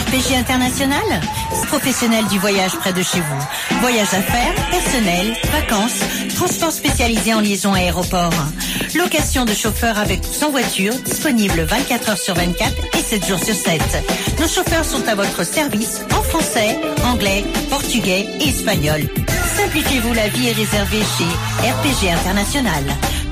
RPG International, professionnel du voyage près de chez vous. Voyage d'affaires, personnel, vacances, transport spécialisé en liaison aéroport. Location de chauffeurs avec ou sans voiture, disponible 24 heures sur 24 et 7 jours sur 7. Nos chauffeurs sont à votre service en français, anglais, portugais et espagnol. Simplifiez-vous la vie et réservez chez RPG International.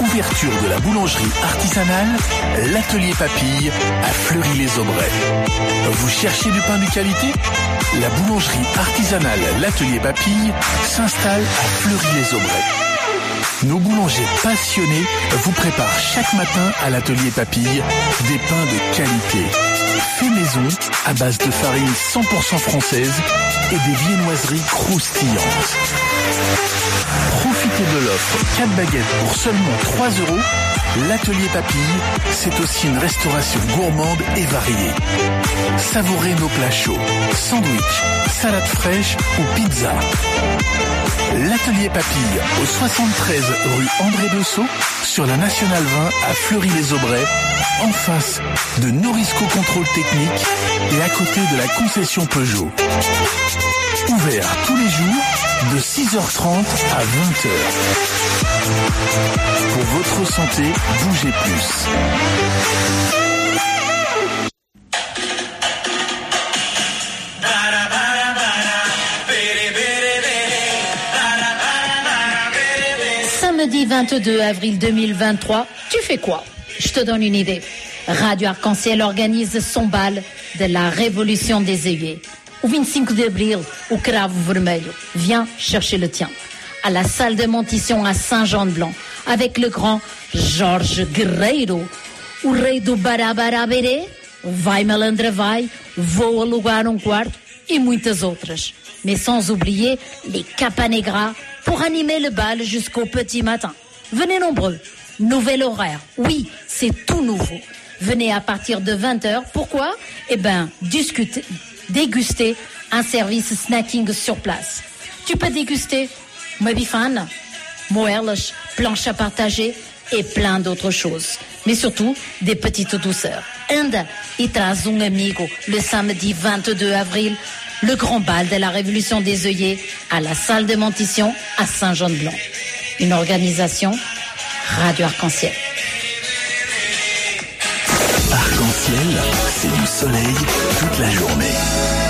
Ouverture de la boulangerie artisanale, l'atelier Papille à Fleury-les-Aubrais. Vous cherchez du pain de qualité? La boulangerie artisanale L'atelier Papille s'installe à Fleury-les-Aubrais. Nos boulangers passionnés vous préparent chaque matin à l'atelier Papille des pains de qualité. Fait maison à base de farine 100% française et des viennoiseries croustillantes. Profitez de l'offre 4 baguettes pour seulement 3 euros. L'atelier Papille, c'est aussi une restauration gourmande et variée. Savourez nos plats chauds, sandwich, salade fraîche ou pizza. L'atelier Papille au 73 rue André Bessot sur la Nationale 20 à Fleury-les-Aubrais en face de Norisco Contrôle Technique et à côté de la concession Peugeot. Ouvert tous les jours de 6h30 à 20h. Pour votre santé, bougez plus. Samedi 22 avril 2023, tu fais quoi? Je te donne une idée. Radio Arc-en-Ciel organise son bal de la révolution des œillets. Au 25 d'avril, au Cravo Vermelho, viens chercher le tien. À la salle de montition à Saint-Jean-de-Blanc, avec le grand Georges Guerreiro, o rei do Barabaraberê, Vai Malandra Vai, Vou alugar um quarto e muitas outras. Mais sans oublier les Capanegras pour animer le bal jusqu'au petit matin. Venez nombreux. Nouvel horaire. Oui, c'est tout nouveau. Venez à partir de 20h. Pourquoi? Eh ben, discuter, déguster un service snacking sur place. Tu peux déguster Mobifan, moelas, planches à partager et plein d'autres choses. Mais surtout, des petites douceurs. E traz um amigo le samedi 22 avril, le grand bal de la révolution des œillets à la salle de Montition à Saint-Jean-de-Blanc. Une organisation Radio Arc-en-Ciel. Arc-en-ciel, c'est du soleil toute la journée.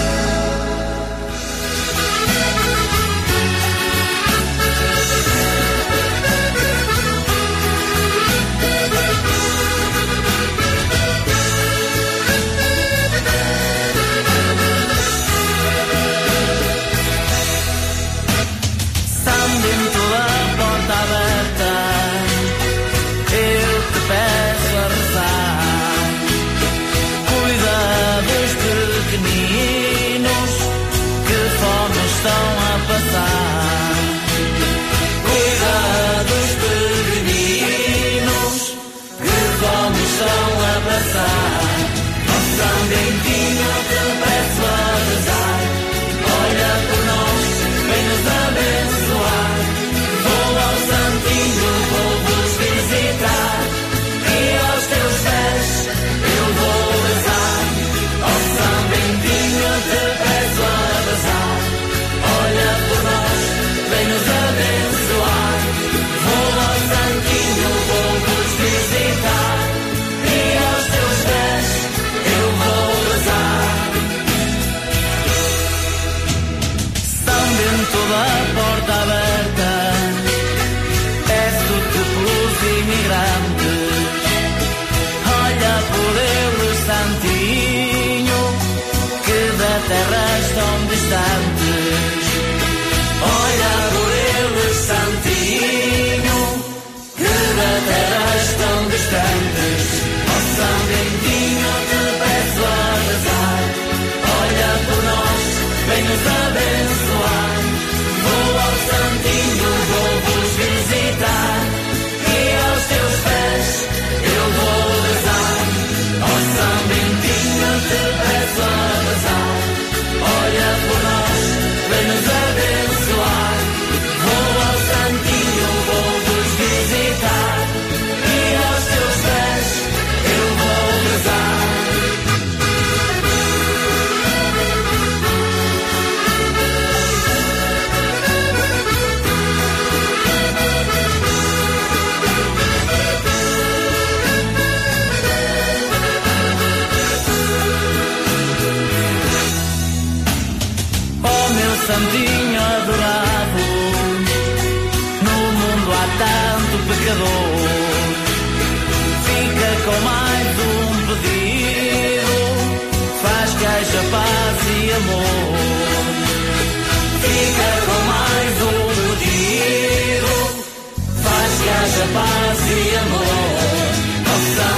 Haja paz e amor.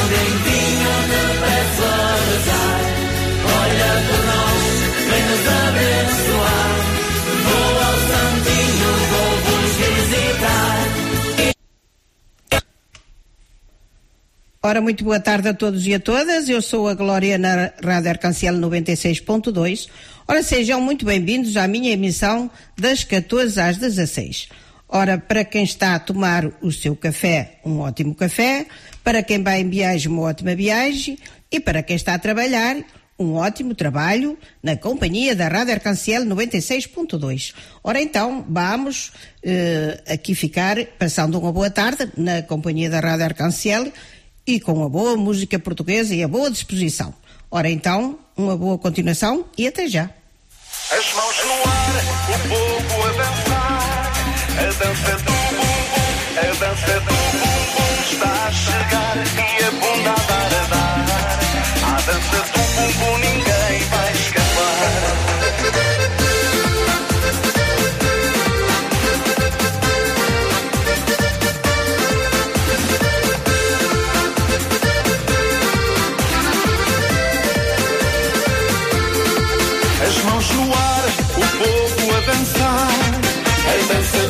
Te peço a rezar, olha por nós, nos abençoar. Vou ao Santinho, vou vos visitar. Ora, muito boa tarde a todos e a todas. Eu sou a Glória na Rádio Arcanciel 96.2. Ora, sejam muito bem-vindos à minha emissão das 14 às 16. Ora, para quem está a tomar o seu café, um ótimo café. Para quem vai em viagem, uma ótima viagem. E para quem está a trabalhar, um ótimo trabalho na companhia da Rádio Arcanciel 96.2. Ora então, vamos eh, aqui ficar passando uma boa tarde na companhia da Rádio Arcanciel e com a boa música portuguesa e a boa disposição. Ora então, uma boa continuação e até já. As mãos no ar, o povo. A dança do bumbum, a dança do bumbum está a chegar e a bunda a dar a dar. A dança do bumbum ninguém vai escapar. Mãos no ar, o povo a dançar. A dança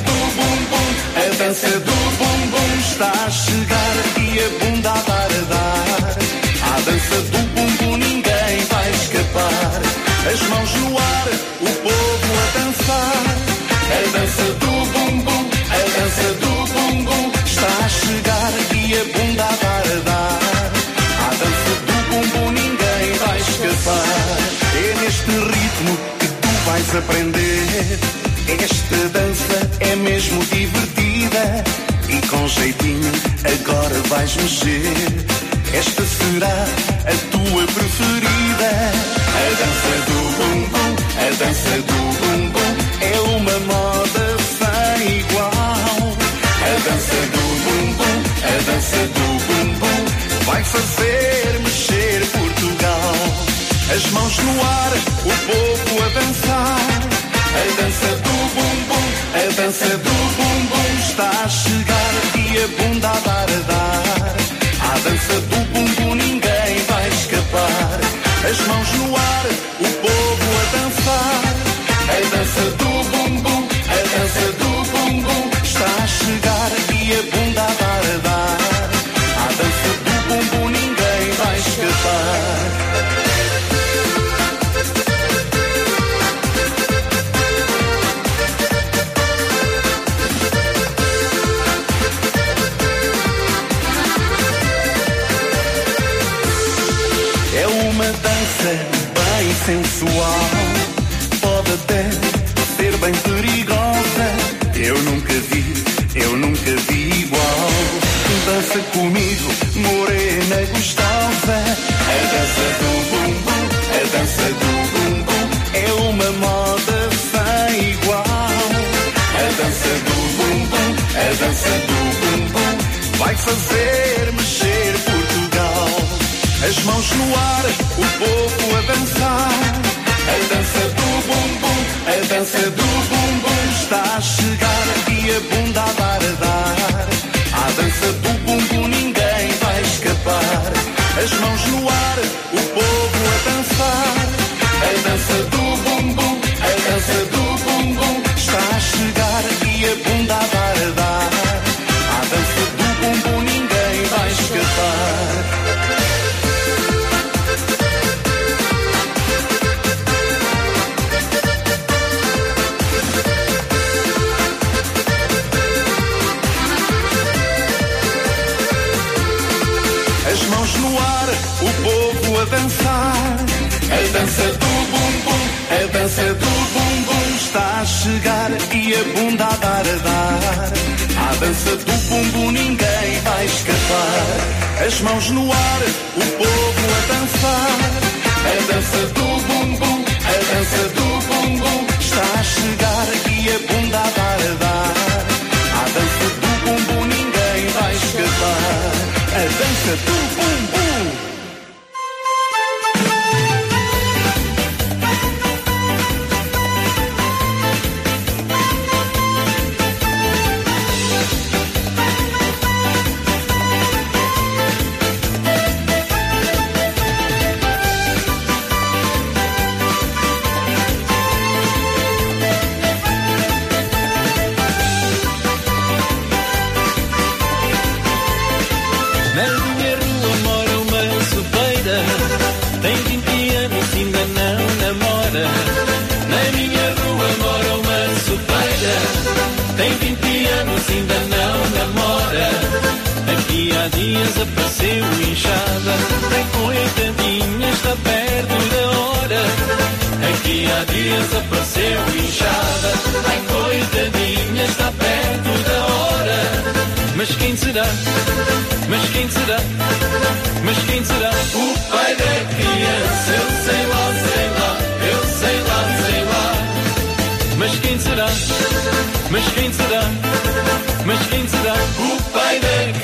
dança do bumbum está a chegar e a bunda a dar a dar. A dança do bumbum ninguém vai escapar. As mãos no ar, o povo a dançar. A dança do bumbum, a dança do bumbum está a chegar e a bunda a dar a dar. A dança do bumbum ninguém vai escapar. É neste ritmo que tu vais aprender. Esta dança com jeitinho agora vais mexer. Esta será a tua preferida. A dança do bumbum, a dança do bumbum é uma moda sem igual. A dança do bumbum, a dança do bumbum vai fazer mexer Portugal. As mãos no ar, o povo a dançar. A dança do bumbum, a dança do bumbum está a chegar a bunda a dar a dar. Dança do bumbum ninguém vai escapar. As mãos no ar, o povo a dançar. A dança do bumbum, a dança do bumbum está a chegar fazer mexer Portugal. As mãos no ar, o povo a dançar. A dança do bumbum, a dança do bumbum está a chegar e a bunda a dar a dar. A dança do bumbum ninguém vai escapar. As mãos no ar, o povo a dançar. A dança do bumbum, dança do bumbum ninguém vai escapar. As mãos no ar, o povo a dançar. A dança do bumbum, a dança do bumbum está a chegar e a bunda a dar a dar. A dança do bumbum ninguém vai escapar. A dança do bumbum. Dias apareceu inchada. Ai, coitadinha, está perto da hora. Mas quem será? Mas quem será? Mas quem será? O pai da criança, eu sei lá, sei lá, eu sei lá, sei lá. Mas quem será? Mas quem será? Mas quem será? O pai da criança,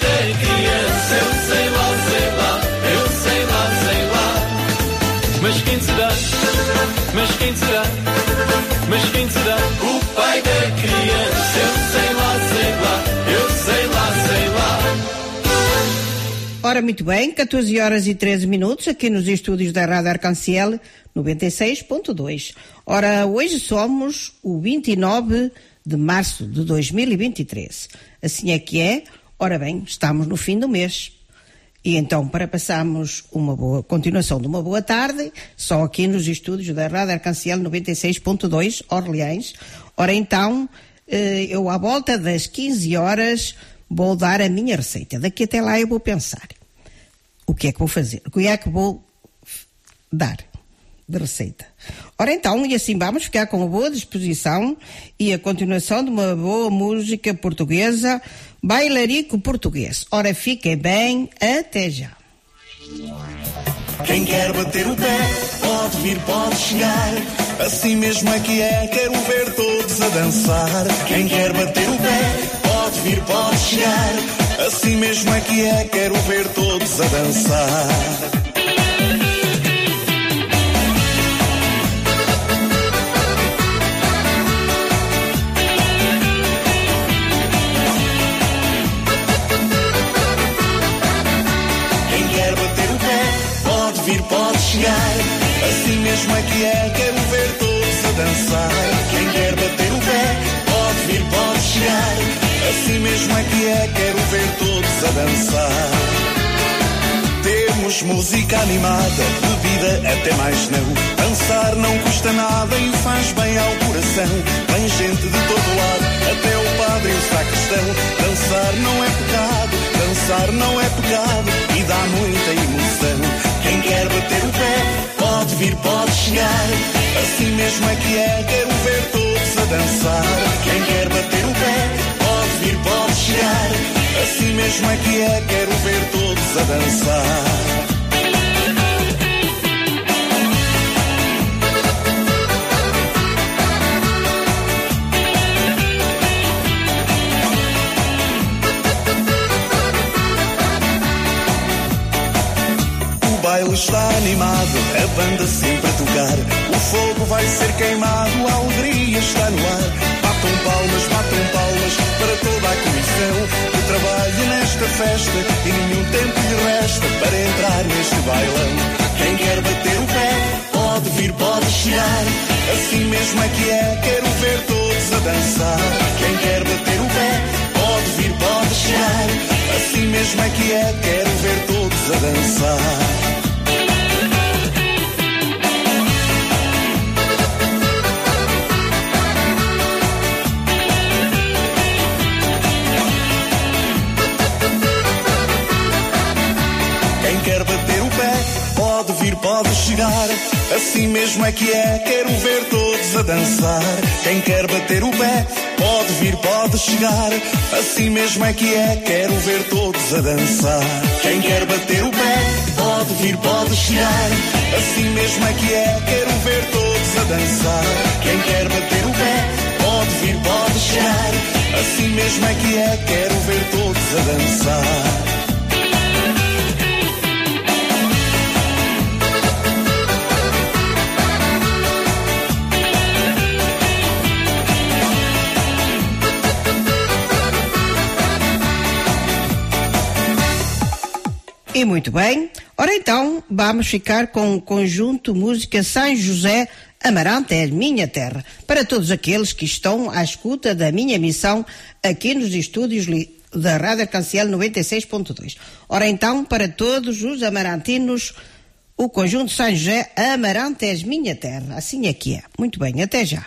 da criança, eu sei lá, sei lá, eu sei lá, sei lá. Mas quem será? Mas quem será? Mas quem será? O pai da criança, eu sei lá, sei lá, eu sei lá, sei lá. Ora, muito bem, 14 horas e 13 minutos, aqui nos estúdios da Rádio Arcanciel 96.2. Ora, hoje somos o 29 de março de 2023. Assim é que é. Ora bem, estamos no fim do mês. E então, para passarmos uma boa continuação de uma boa tarde, só aqui nos estúdios da Rádio Arcanciel 96.2, Orleans. Ora então, eh, eu à volta das 15 horas vou dar a minha receita. Daqui até lá eu vou pensar o que é que vou fazer, o que é que vou dar de receita. Ora então, e assim vamos ficar com uma boa disposição e a continuação de uma boa música portuguesa, bailarico português. Ora, fiquem bem, até já. Quem quer bater o pé, pode vir, pode chegar. Assim mesmo é que é, quero ver todos a dançar. Quem quer bater o pé, pode vir, pode chegar. Assim mesmo é que é, quero ver todos a dançar. Pode vir, pode chegar. Assim mesmo é que é, quero ver todos a dançar. Quem quer bater o pé, pode vir, pode chegar. Assim mesmo é que é, quero ver todos a dançar. Temos música animada, bebida até mais não. Dançar não custa nada e faz bem ao coração. Vem gente de todo lado, até o padre e o sacristão. Dançar não é pecado, dançar não é pecado e dá muita emoção. Pode vir, pode chegar. Assim mesmo é que é, quero ver todos a dançar. Quem quer bater o pé, pode vir, pode chegar. Assim mesmo é que é, quero ver todos a dançar. Baile está animado, a banda sempre a tocar. O fogo vai ser queimado, a alegria está no ar. Batam palmas, batam palmas para toda a comissão que trabalha nesta festa e nenhum tempo lhe resta para entrar neste bailão. Quem quer bater o pé, pode vir, pode chegar. Assim mesmo é que é, quero ver todos a dançar. Quem quer bater o pé, pode vir, pode chegar. Assim mesmo é que é, quero ver todos a dançar. Pode chegar. Assim mesmo é que é, quero ver todos a dançar. Quem quer bater o pé, pode vir, pode chegar. Assim mesmo é que é, quero ver todos a dançar. Quem quer bater o pé, pode vir, pode chegar. Assim mesmo é que é, quero ver todos a dançar. Quem quer bater o pé, pode vir, pode chegar. Assim mesmo é que é, quero ver todos a dançar. E muito bem. Ora então, vamos ficar com o conjunto Música São José Amarante é minha terra. Para todos aqueles que estão à escuta da minha missão aqui nos estúdios da Rádio Canciel 96.2. Ora então, para todos os amarantinos, o conjunto São José Amarante és minha terra. Assim é que é. Muito bem, até já.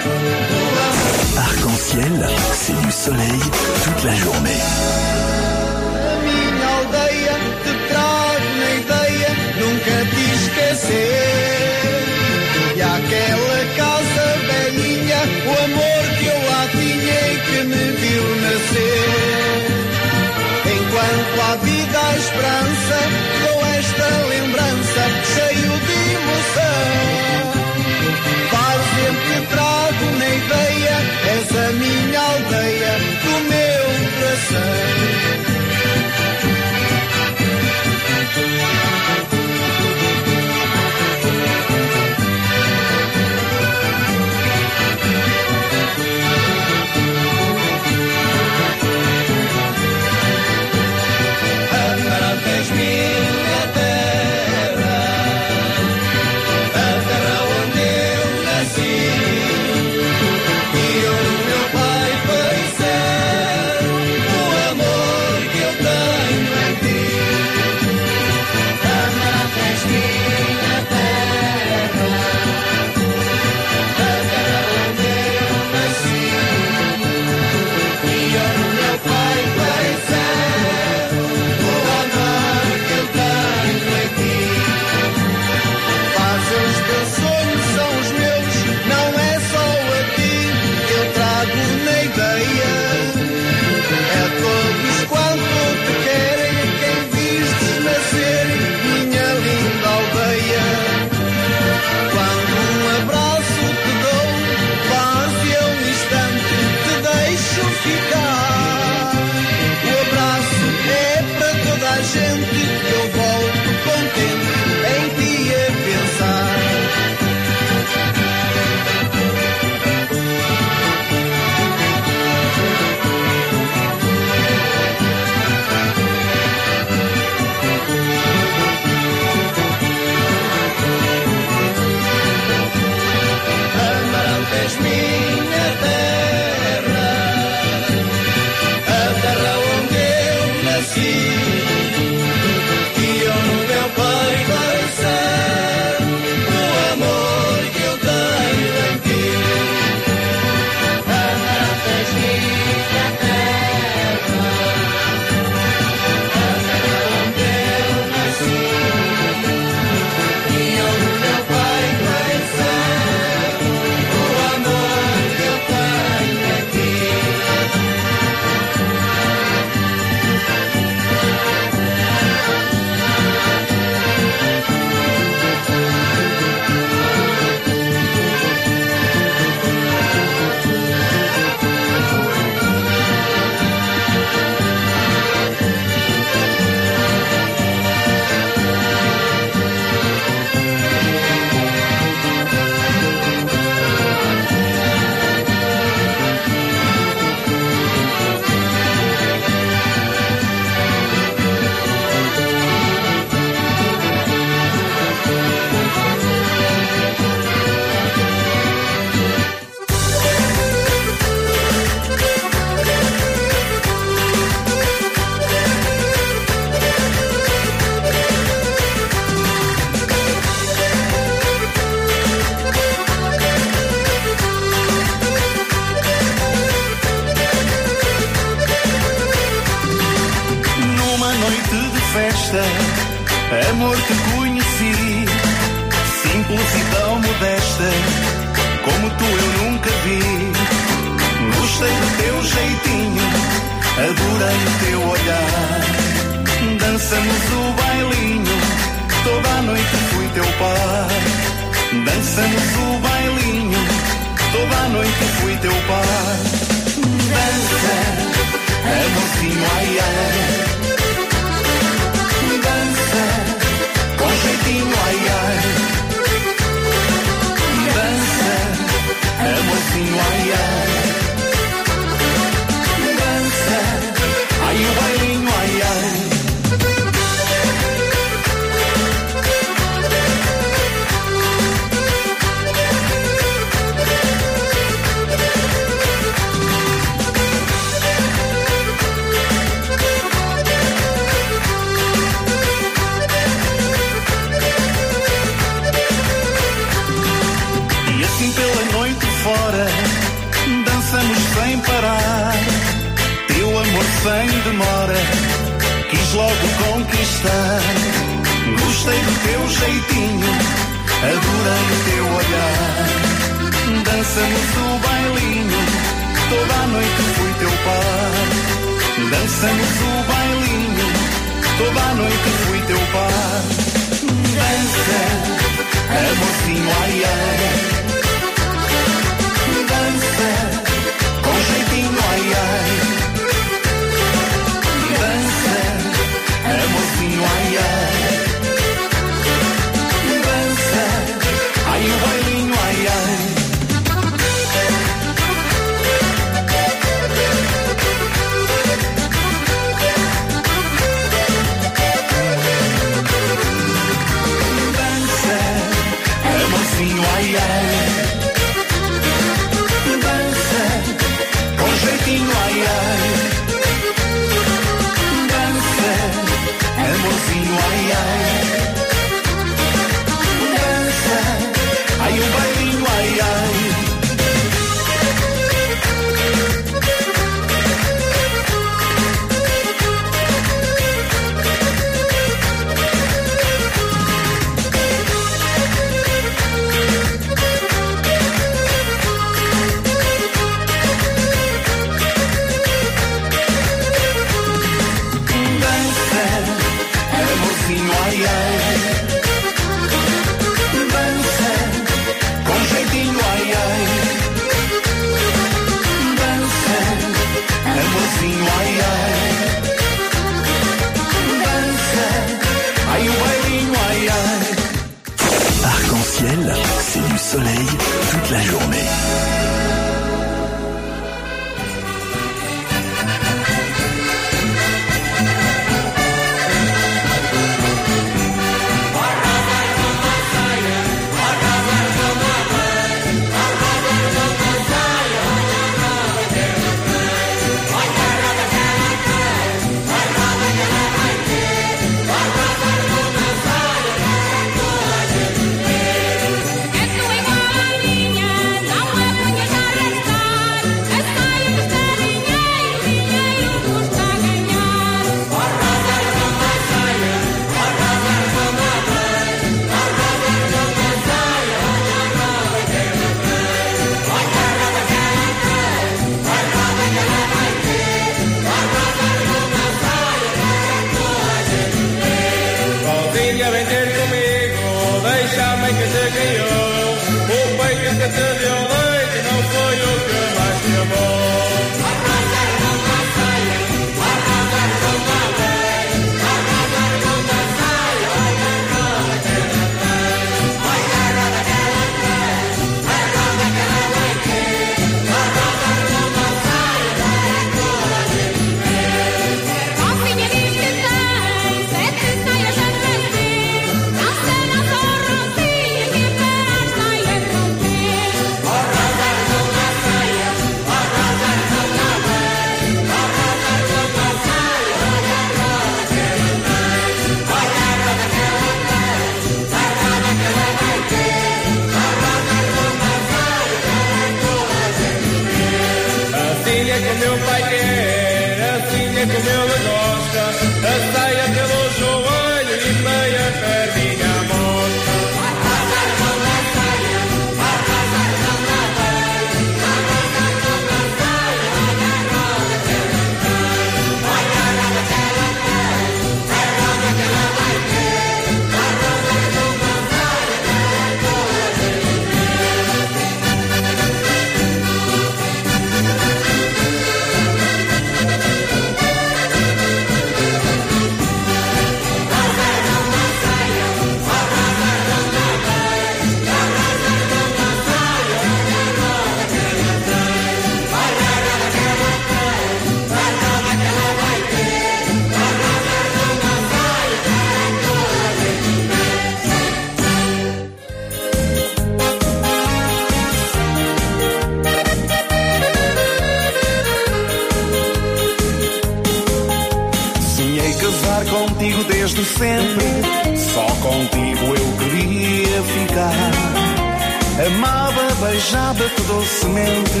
Ficar. Amava, beijava-te docemente,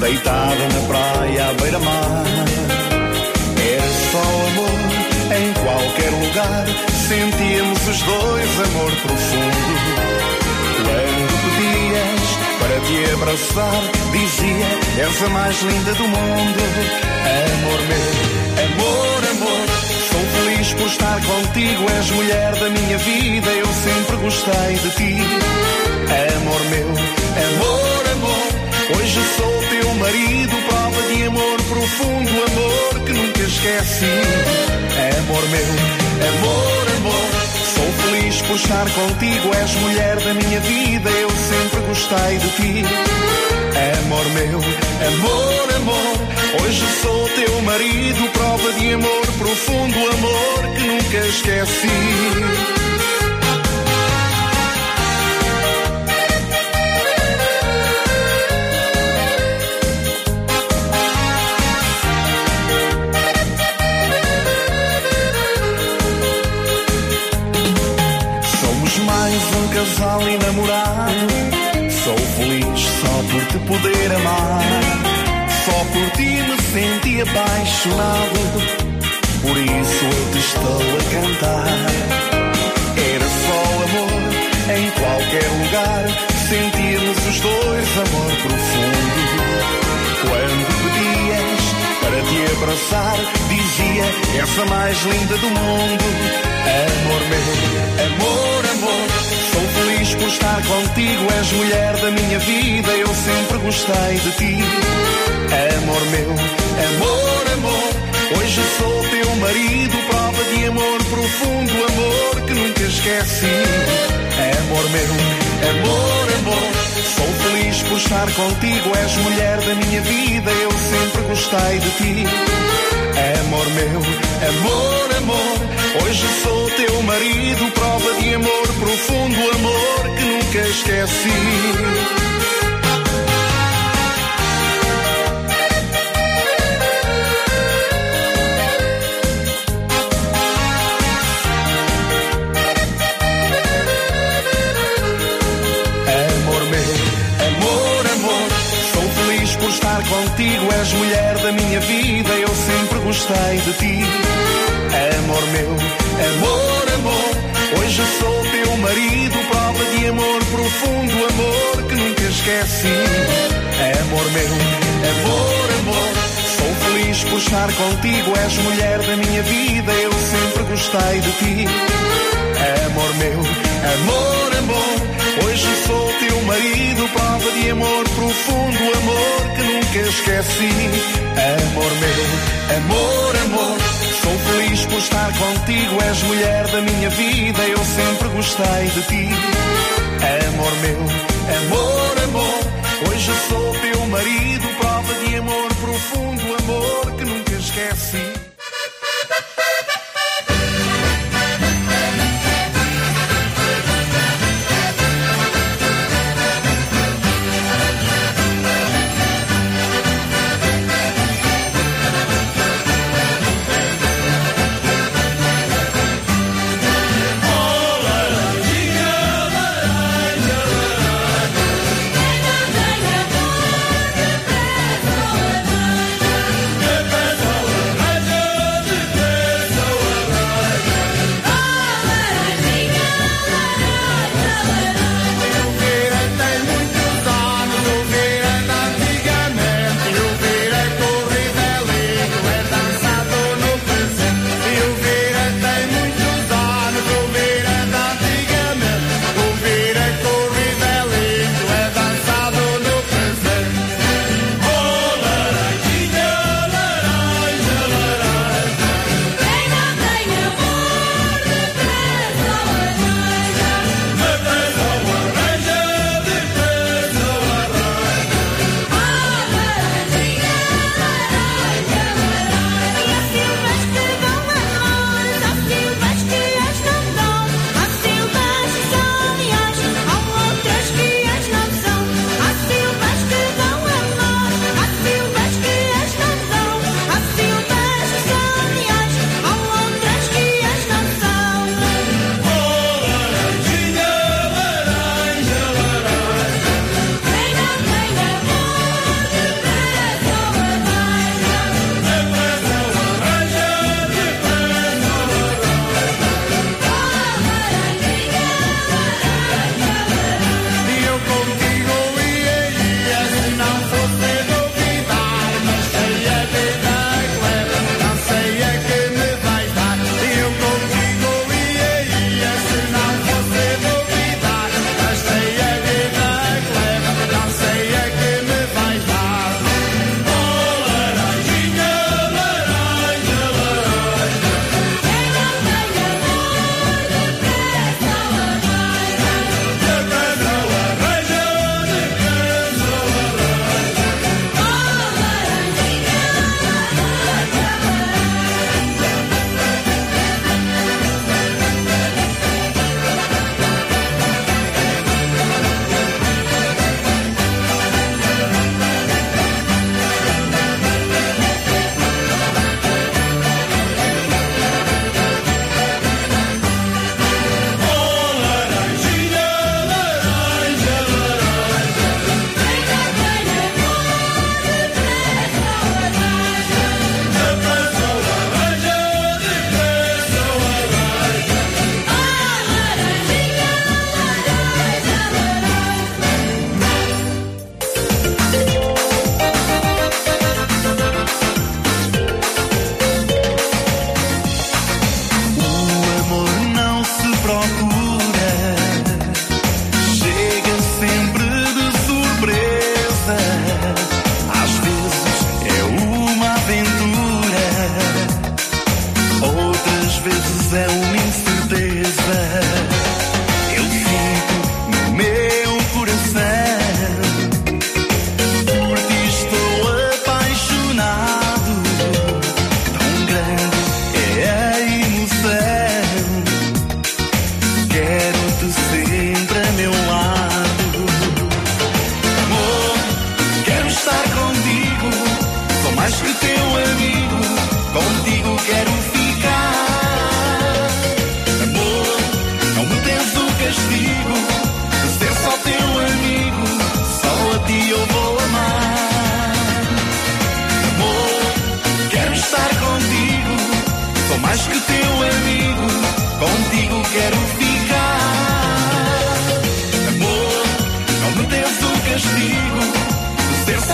deitada na praia à beira-mar. Era só amor em qualquer lugar, sentíamos os dois amor profundo. Quando pedias para te abraçar, dizia: És a mais linda do mundo. Amor meu, amor. Feliz por estar contigo, és mulher da minha vida, eu sempre gostei de ti. Amor meu, amor, amor. Hoje sou teu marido, prova de amor profundo, amor que nunca esqueci. Amor meu, amor, amor. Sou feliz por estar contigo, és mulher da minha vida, eu sempre gostei de ti. Amor meu, amor, amor. Hoje sou teu marido, prova de amor profundo, amor que nunca esqueci. Apaixonado. Por isso eu te estou a cantar. Era só amor em qualquer lugar. Sentíamos os dois amor profundo. Quando pedias para te abraçar, dizia: És a mais linda do mundo. Amor meu, amor, amor. Feliz por estar contigo, és mulher da minha vida, eu sempre gostei de ti. Amor meu, amor, amor. Hoje sou teu marido, prova de amor profundo, amor que nunca esqueci. Amor meu, amor, amor. Sou feliz por estar contigo, és mulher da minha vida, eu sempre gostei de ti. Amor meu, amor, amor. Hoje sou teu marido, prova de amor profundo, amor que nunca esqueci. Contigo, és mulher da minha vida, eu sempre gostei de ti. Amor meu, amor, amor. Hoje sou teu marido, prova de amor profundo, amor que nunca esqueci. Amor meu, amor, amor. Sou feliz por estar contigo, és mulher da minha vida, eu sempre gostei de ti. Amor meu, amor, amor. Hoje sou teu marido, prova de amor profundo, amor que nunca esqueci. Amor meu, amor, amor. Sou feliz por estar contigo, és mulher da minha vida, eu sempre gostei de ti. Amor meu, amor, amor. Hoje sou teu marido, prova de amor profundo,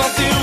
de ser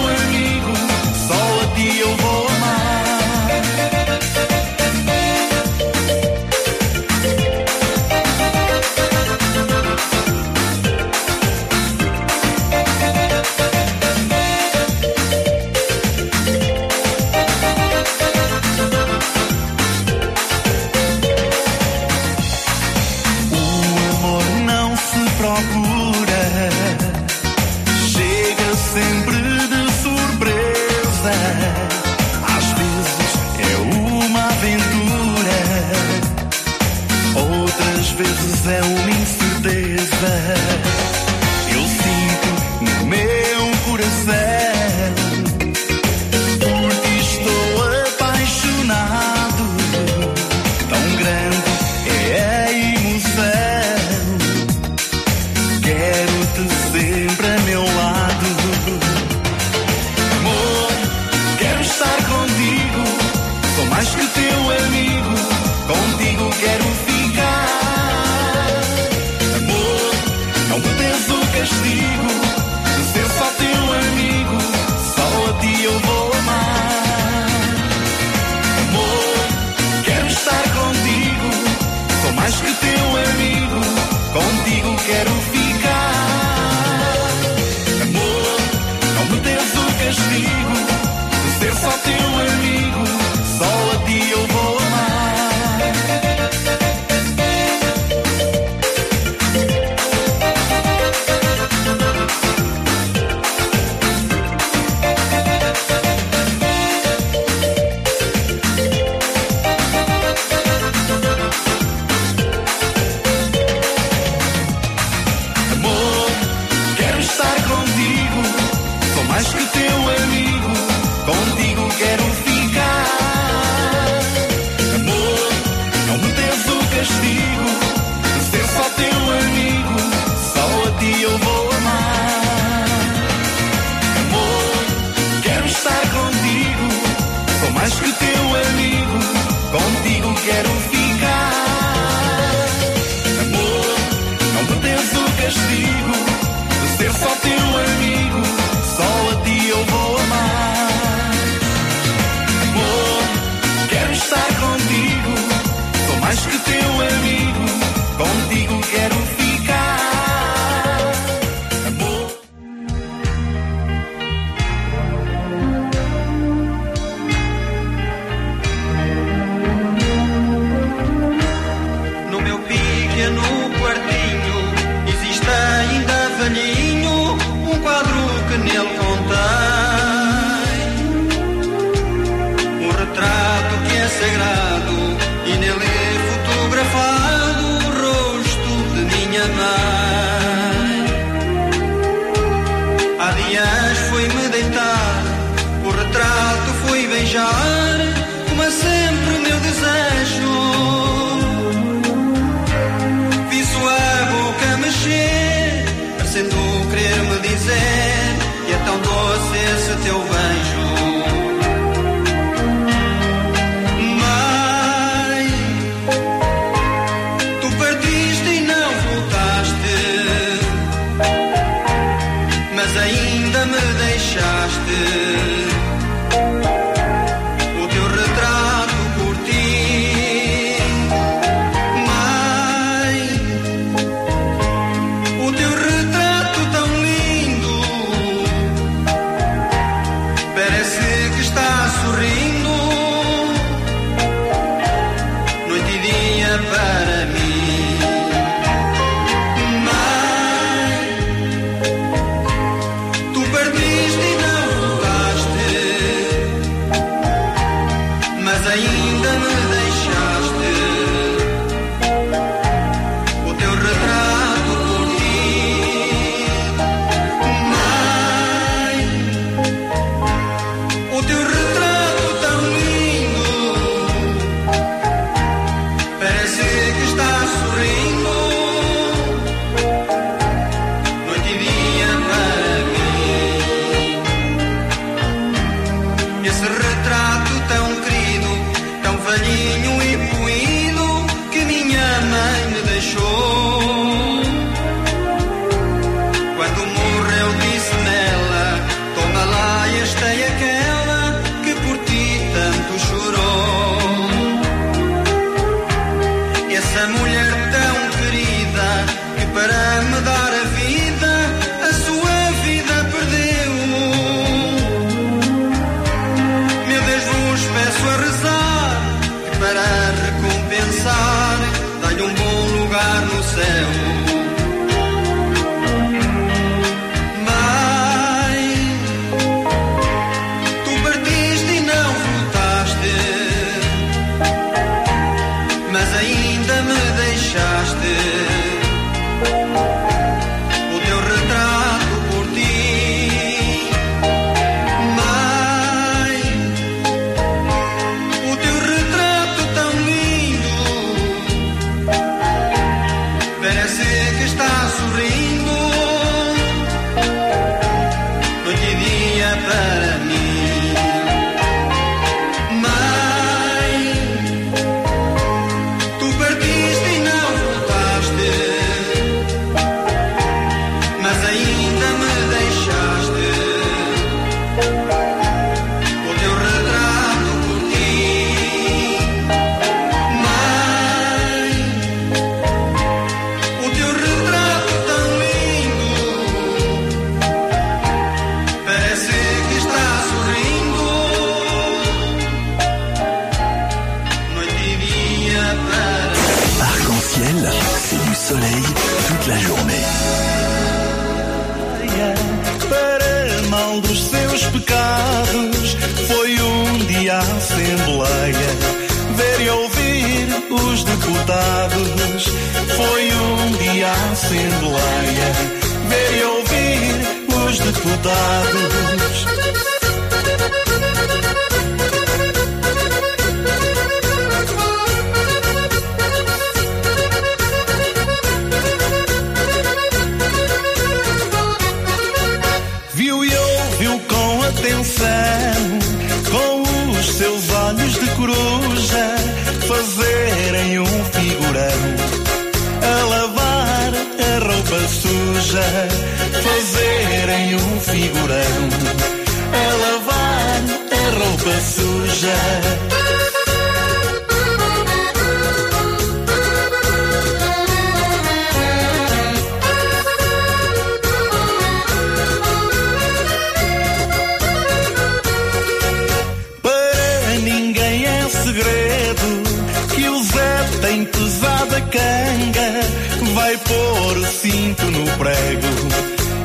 cinto no prego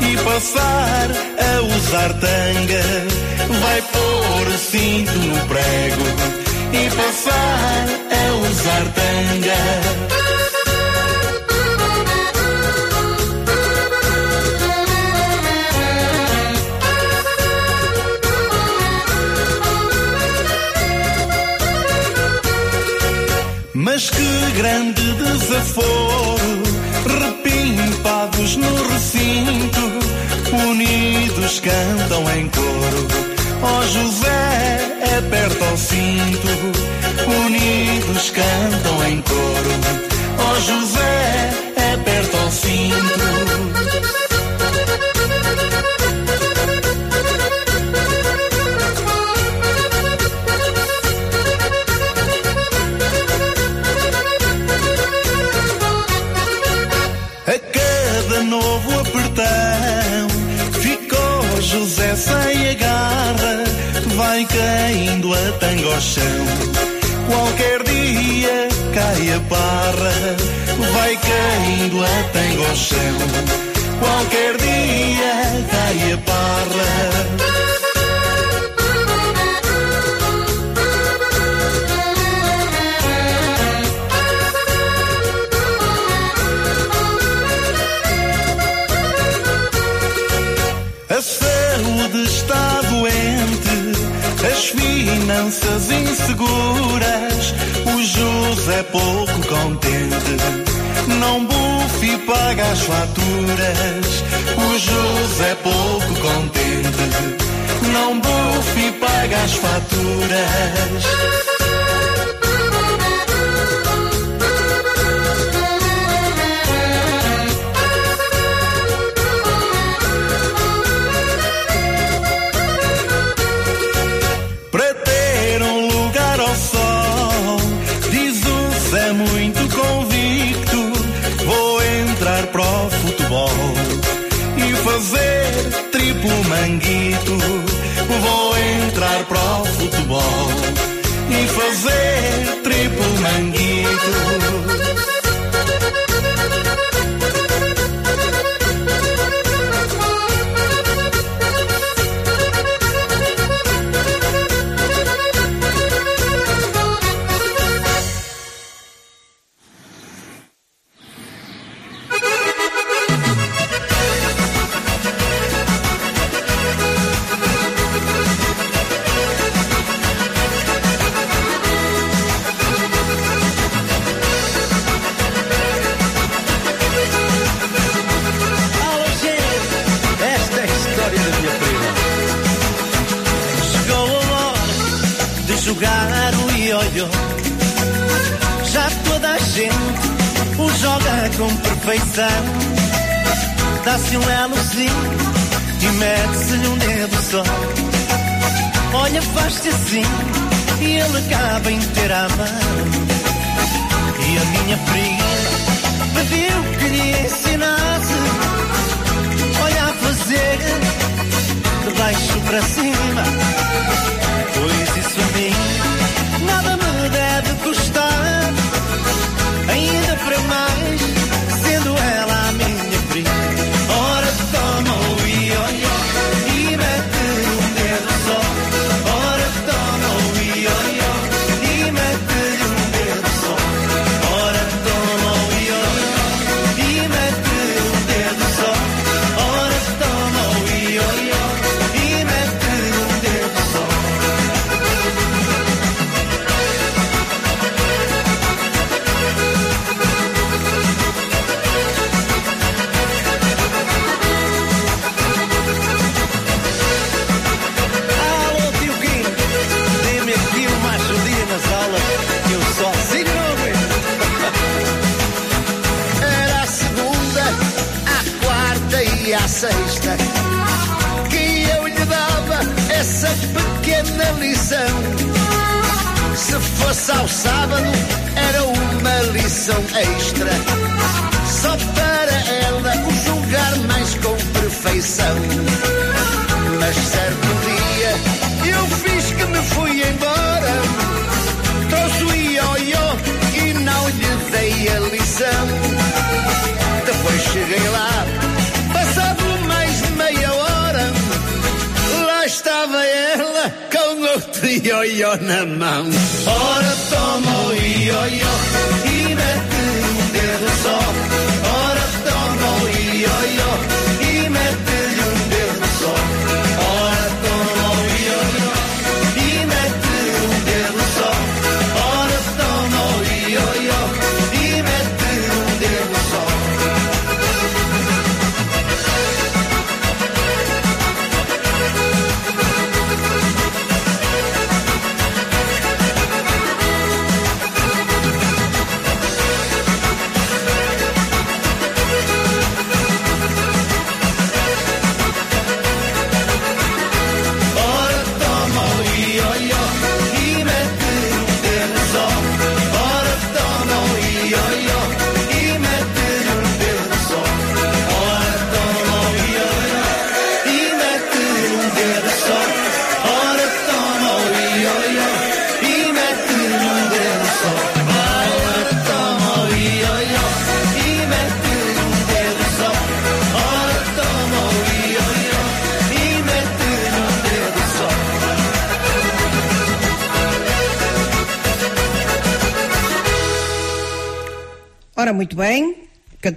e passar a usar tanga. Vai pôr o cinto no prego e passar a usar tanga. Mas que grande desaforo cantam em coro. Ó José, aperta é o cinto, unidos cantam em coro. Ó José, chão. Qualquer dia cai a barra, vai caindo até ao chão. Qualquer dia cai a barra. finanças inseguras, o José pouco contente. Não bufe e paga as faturas, o José pouco contente. Não bufe e paga as faturas. tipo manguito, vou entrar pro futebol e fazer triplo manguito.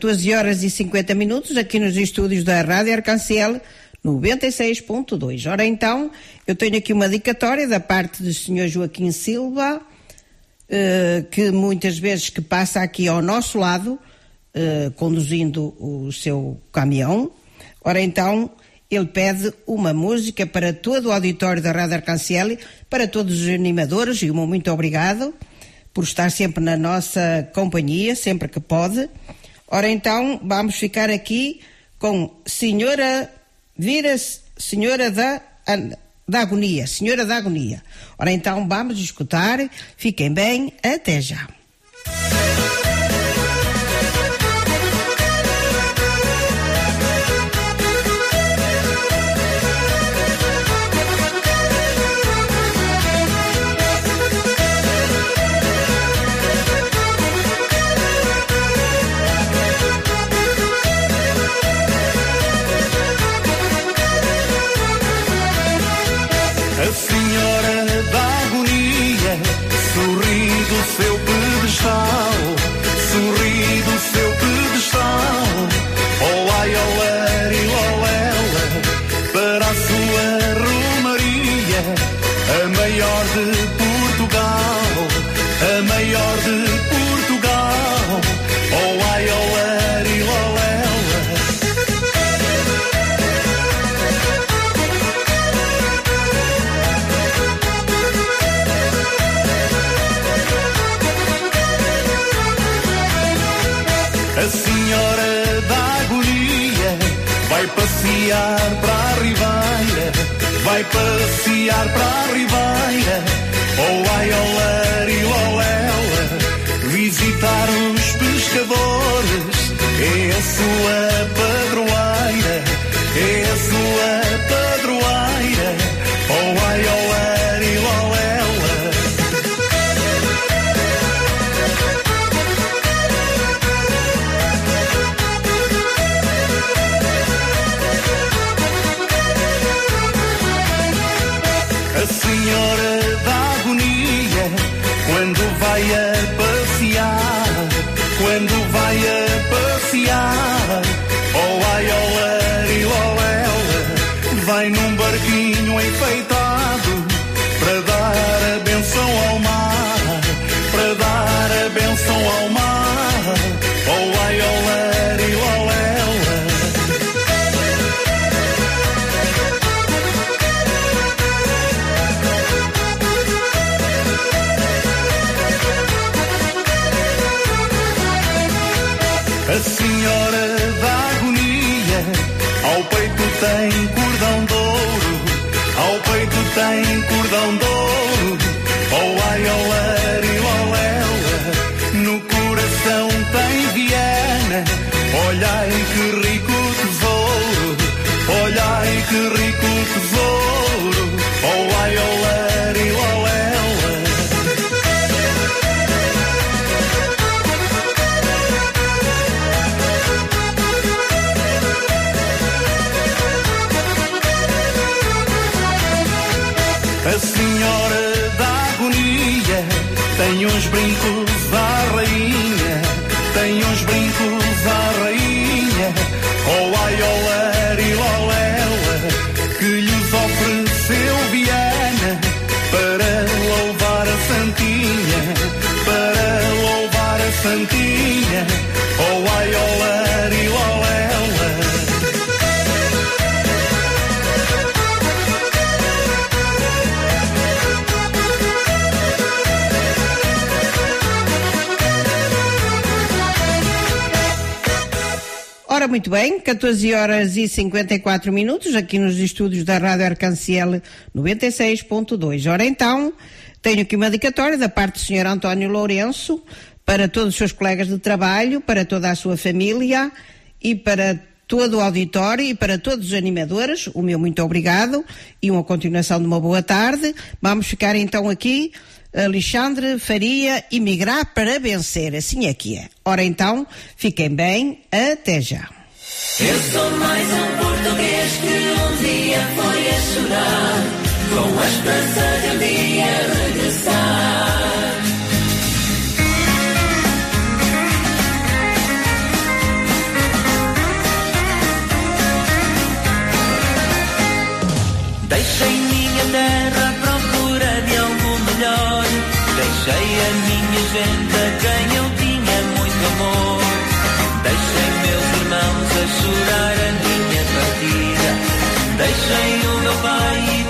14 horas e 50 minutos, aqui nos estúdios da Rádio Arcancel 96.2. Ora então, eu tenho aqui uma dicatória da parte do Sr. Joaquim Silva, eh, que muitas vezes que passa aqui ao nosso lado, eh, conduzindo o seu caminhão. Ora então, ele pede uma música para todo o auditório da Rádio Arcancel, para todos os animadores, e um muito obrigado por estar sempre na nossa companhia, sempre que pode. Ora então, vamos ficar aqui com Senhora Viras, Senhora da, da Agonia, Senhora da Agonia. Ora então, vamos escutar. Fiquem bem, até já. seu pedestal. olhar para a ribeira, ou ai, olé, e ela, visitar os pescadores, é a sua padroeira, é a sua em cordão de ouro, ou ai, olar e no coração tem Viena, olhai que rico tesouro, olhai que rico muito bem, 14 horas e 54 minutos, aqui nos estúdios da Rádio Arcanciel 96.2. Ora então, tenho aqui uma dedicatória da parte do Sr. António Lourenço, para todos os seus colegas de trabalho, para toda a sua família e para todo o auditório e para todos os animadores, o meu muito obrigado e uma continuação de uma boa tarde. Vamos ficar então aqui, Alexandre Faria, emigrar para vencer, assim é que é. Ora então, fiquem bem, até já. Eu sou mais um português que um dia foi a chorar, com a esperança de um dia regressar. Deixei minha terra à procura de algo melhor, deixei a minha gente a quem 谁又有反应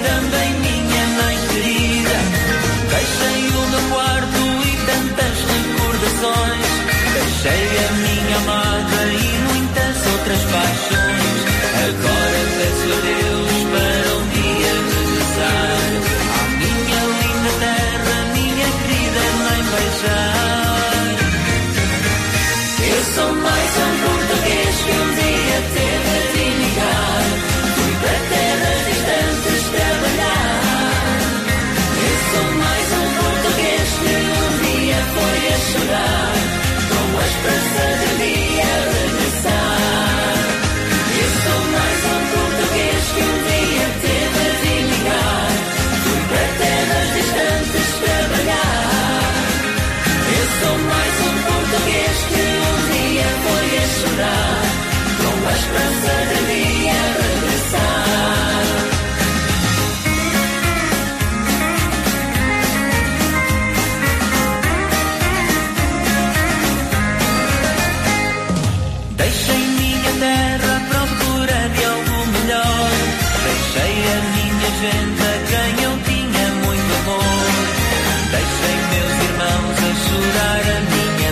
represent.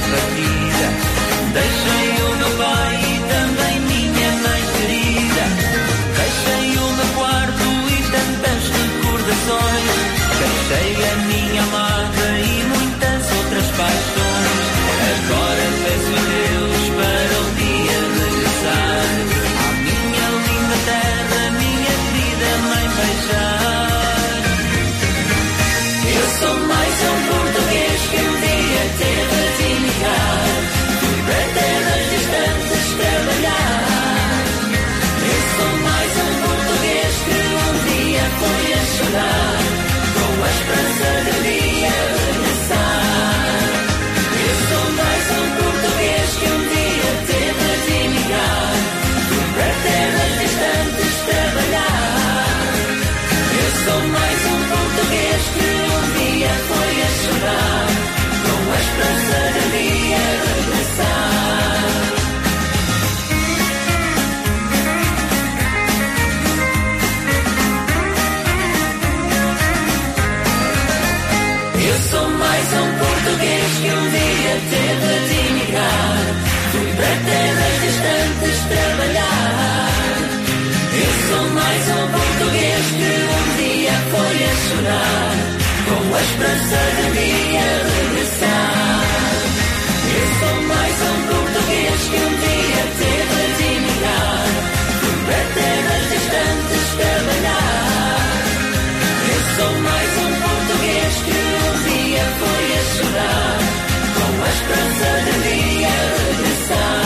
the need. com a esperança de me regressar. Eu sou mais um português que um dia teve de emigrar, por terras distantes trabalhar. Eu sou mais um português que um dia foi a chorar, com a esperança de me regressar.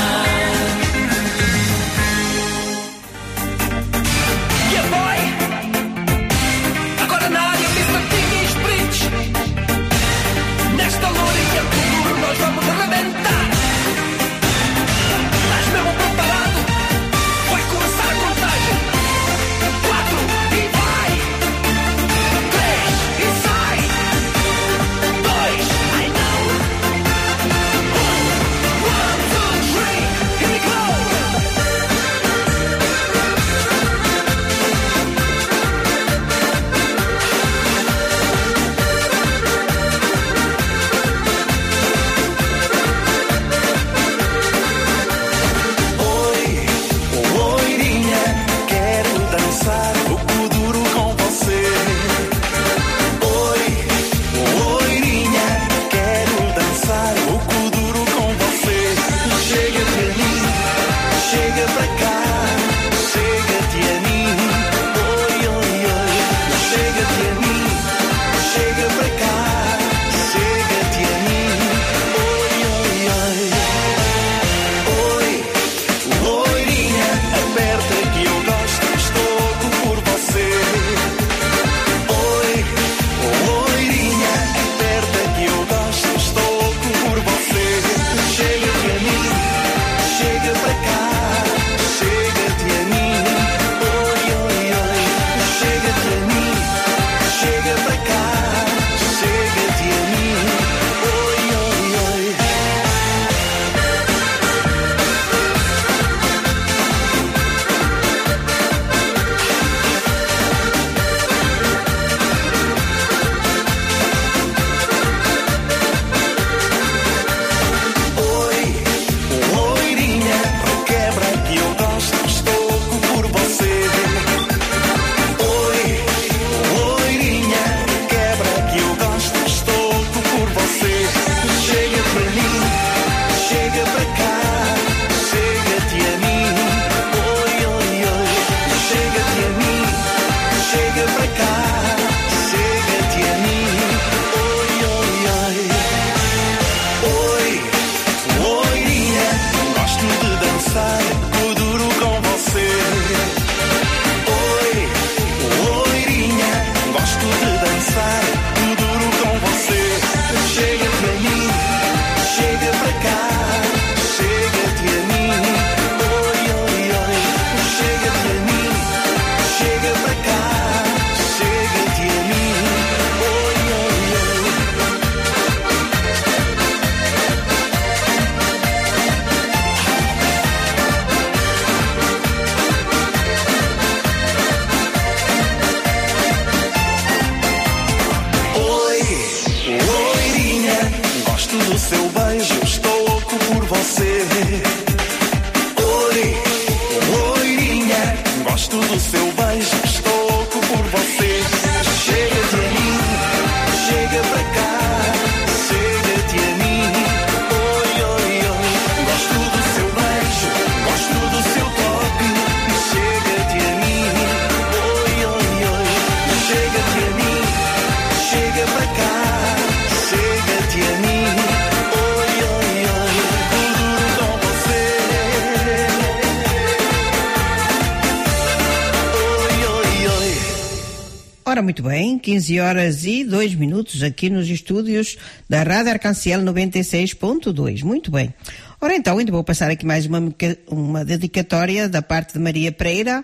15 horas e 2 minutos aqui nos estúdios da Rádio Arcanciel 96.2. Muito bem. Ora então, ainda vou passar aqui mais uma, uma dedicatória da parte de Maria Pereira,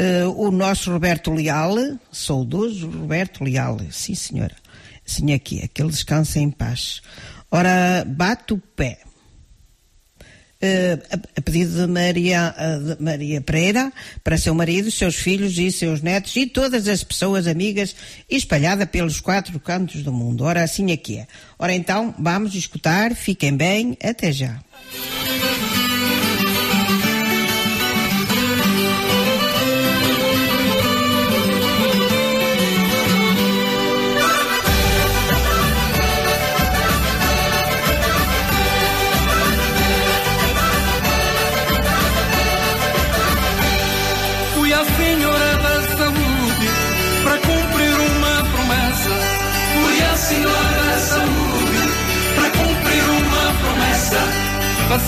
uh, o nosso Roberto Leal, saudoso Roberto Leal, sim senhora. Sim, aqui, é aquele descansa em paz. Ora, bate o pé. Uh, pedido de Maria, eh, de Maria Pereira para seu marido, seus filhos e seus netos e todas as pessoas amigas espalhada pelos quatro cantos do mundo. Ora, assim é aqui é. Ora então, vamos escutar, fiquem bem, até já.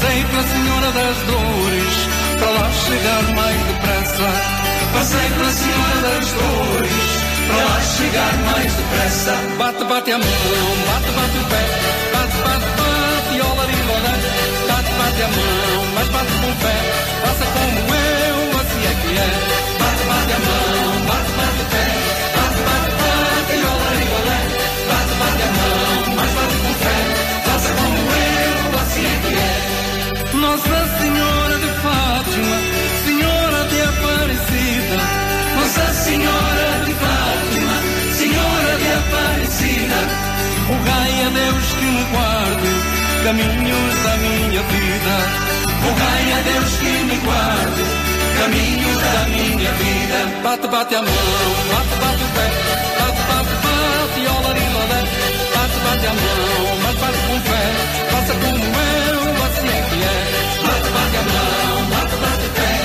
Senhora das Dores, para lá chegar mais depressa. Passei pela Senhora das Dores, para lá chegar mais depressa. Bate, bate a mão, bate, bate o pé, bate, bate, bate, e olá, Bate, bate a mão, mas bate com fé, faça como eu, assim é que é. Bate, bate a mão, bate, pé, bate, Nossa Senhora de Fátima, Senhora de Aparecida, Nossa Senhora de Fátima, Senhora de Aparecida, rogai a Deus que me guarde caminhos da minha vida. Rogai a Deus que me guarde caminhos da minha vida. Bate, bate a mão, bate, bate o pé, bate, bate, bate, ola, lilolé. Bate, a mão, mas bate com fé, faça como eu, assim é que é. Bate, bate a mão, bate, bate o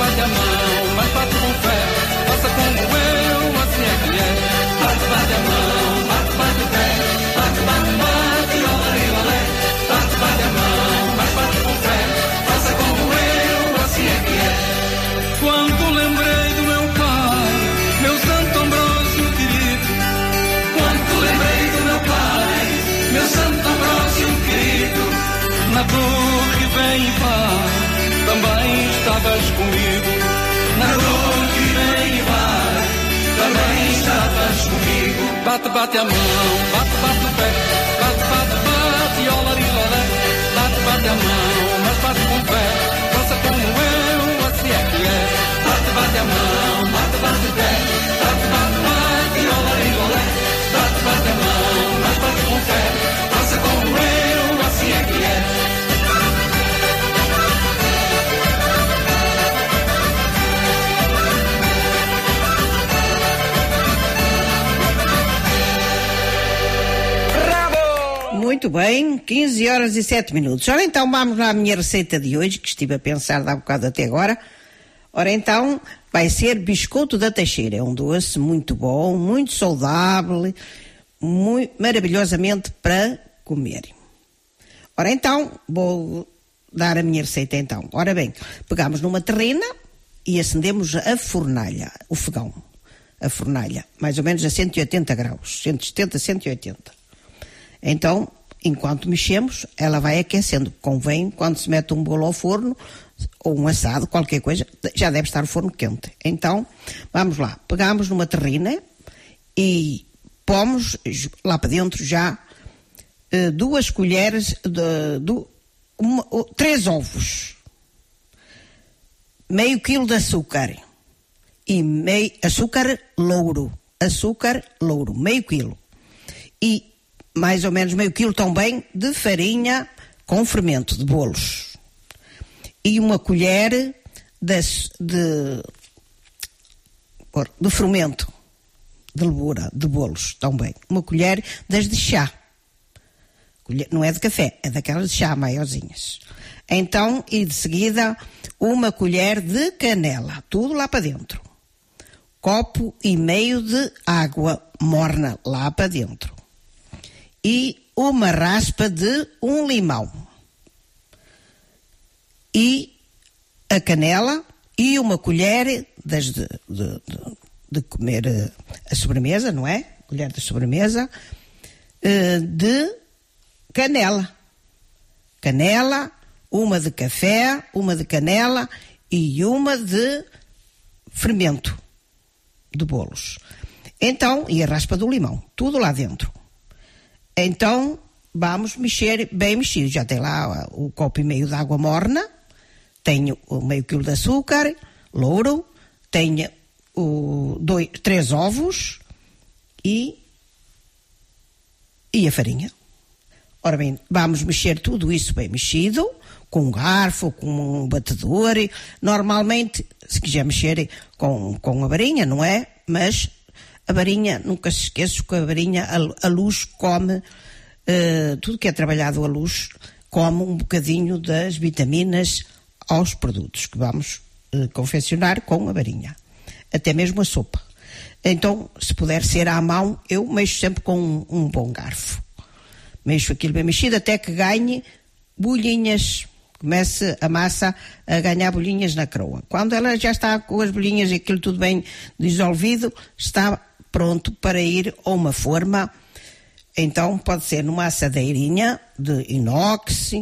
Bate, a mão, mas bate com fé, faça como eu, assim é que é. Bate, bate a mão, bate, bate o pé, bate, bate, bate, ola, lilolé. Bate, bate a mão, mas bate com fé, faça como eu, assim é que é. Quando lembrei do meu pai, meu santo Ambrósio querido. Quando lembrei do meu pai, meu santo Ambrósio querido. Na dor que vem e vai, estavas comigo. Na dor que vem e vai, também estavas comigo. Bate, bate a mão, bate, bate o pé, bate, bate, bate, ola, lilolé. Bate, bate a mão, mas bate com fé, faça como eu, assim é que é. Bate, bate a mão, bate, bate o pé, bate, bate, bate, ola, lilolé. Bate, bate a mão, mas bate com fé, faça como eu, Muito bem, 15 horas e 7 minutos. Ora então, vamos à minha receita de hoje, que estive a pensar há bocado até agora. Ora então, vai ser biscoito da Teixeira. É um doce muito bom, muito saudável, muito, maravilhosamente para comer. Ora então, vou dar a minha receita então. Ora bem, pegamos numa terrina e acendemos a fornalha, o fogão. A fornalha, mais ou menos a 180 graus, 170, 180. Então, enquanto mexemos, ela vai aquecendo. Convém, quando se mete um bolo ao forno, ou um assado, qualquer coisa, já deve estar o forno quente. Então, vamos lá. Pegamos numa terrina e pomos lá para dentro já eh, duas colheres de, do- uma- três ovos, meio quilo de açúcar e meio açúcar louro, açúcar louro, meio quilo e mais ou menos meio quilo também de farinha com fermento de bolos e uma colher de, de, de fermento de levura de bolos também uma colher das de chá Colher- não é de café, é daquelas de chá maiorzinhas. Então, e de seguida, uma colher de canela, tudo lá para dentro. Copo e meio de água morna lá para dentro. E uma raspa de um limão. E a canela e uma colher das de, de, de- comer eh, a sobremesa, não é? Colher de sobremesa, eh, de canela. Canela, uma de café, uma de canela e uma de fermento de bolos. Então, e a raspa do limão, tudo lá dentro. Então, vamos mexer bem mexido. Já tem lá o copo e meio de água morna, tenho meio quilo de açúcar, louro, tenho o dois, três ovos e, e a farinha. Ora bem, vamos mexer tudo isso bem mexido, com um garfo, com um batedor. Normalmente, se quiser mexer com, com a varinha, não é? Mas a varinha, nunca se esqueça que a varinha, a, a luz come, eh, tudo que é trabalhado a luz, come um bocadinho das vitaminas aos produtos que vamos eh, confeccionar com a varinha. Até mesmo a sopa. Então, se puder ser à mão, eu mexo sempre com um, um bom garfo. Mexo aquilo bem mexido até que ganhe bolhinhas. Comece a massa a ganhar bolhinhas na croa. Quando ela já está com as bolhinhas e aquilo tudo bem dissolvido, está pronto para ir a uma forma. Então pode ser numa assadeirinha de inox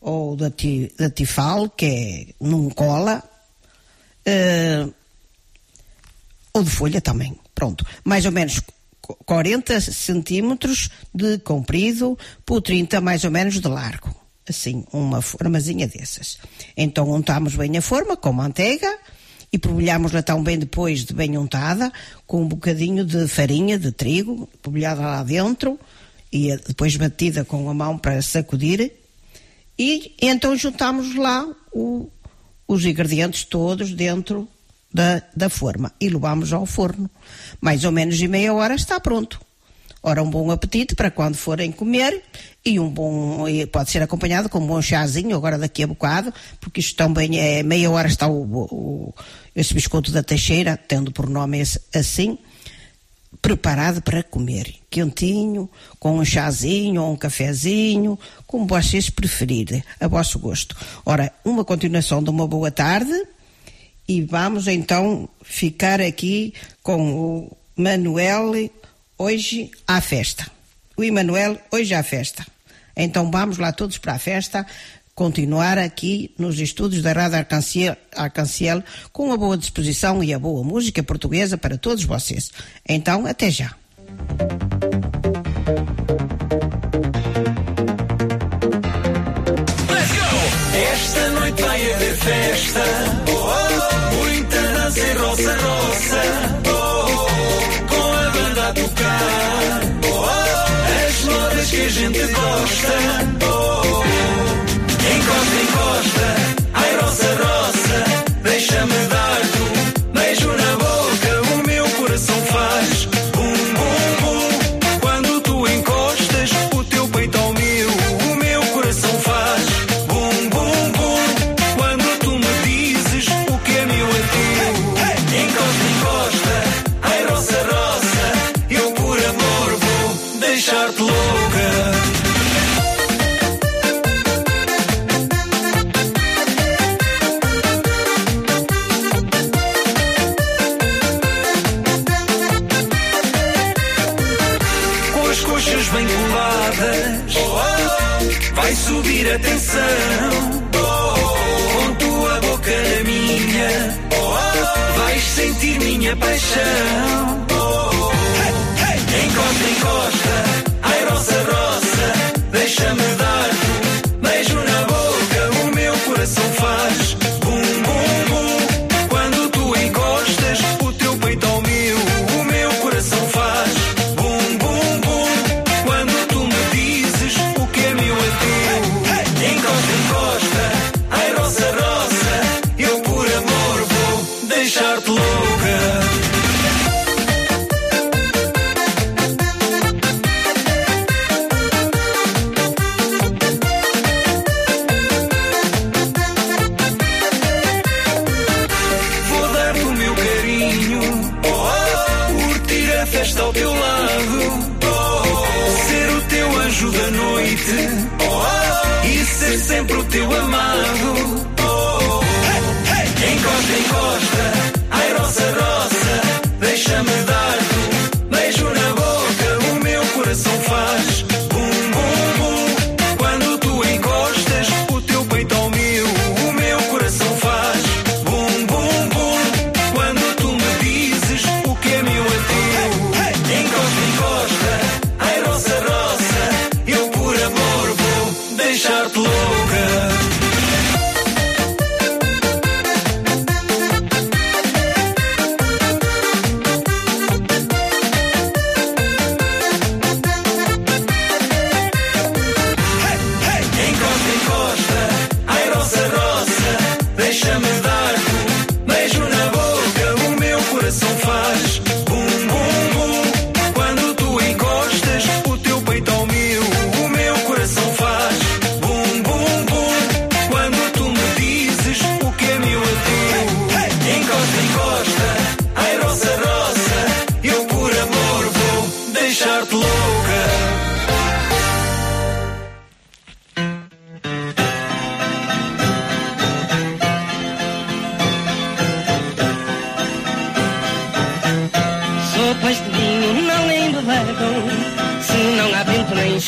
ou da, ti, da tifal, que é num cola, eh, ou de folha também. Pronto. Mais ou menos 40 centímetros de comprido por 30 mais ou menos de largo. Assim, uma formazinha dessas. Então untamos bem a forma com manteiga e polvilhamos-la tão bem depois de bem untada, com um bocadinho de farinha de trigo, polvilhada lá dentro e depois batida com a mão para sacudir. E então juntamos lá o, os ingredientes todos dentro da, da forma e levamos ao forno. Mais ou menos em meia hora está pronto. Ora, um bom apetite para quando forem comer e um bom, pode ser acompanhado com um bom chazinho, agora daqui a bocado, porque isto também é, meia hora está o, o esse biscoito da Teixeira, tendo por nome esse, assim, preparado para comer. Quentinho, com um chazinho ou um cafezinho, como vocês preferirem, a vosso gosto. Ora, uma continuação de uma boa tarde e vamos então ficar aqui com o Manuel hoje à festa. O Emanuel hoje à festa. Então vamos lá todos para a festa, continuar aqui nos estúdios da Rádio Arcanciel, Arcanciel com a boa disposição e a boa música portuguesa para todos vocês. Então, até já. Esta noite vai haver festa. Oh, oh, muita dança e roça, roça.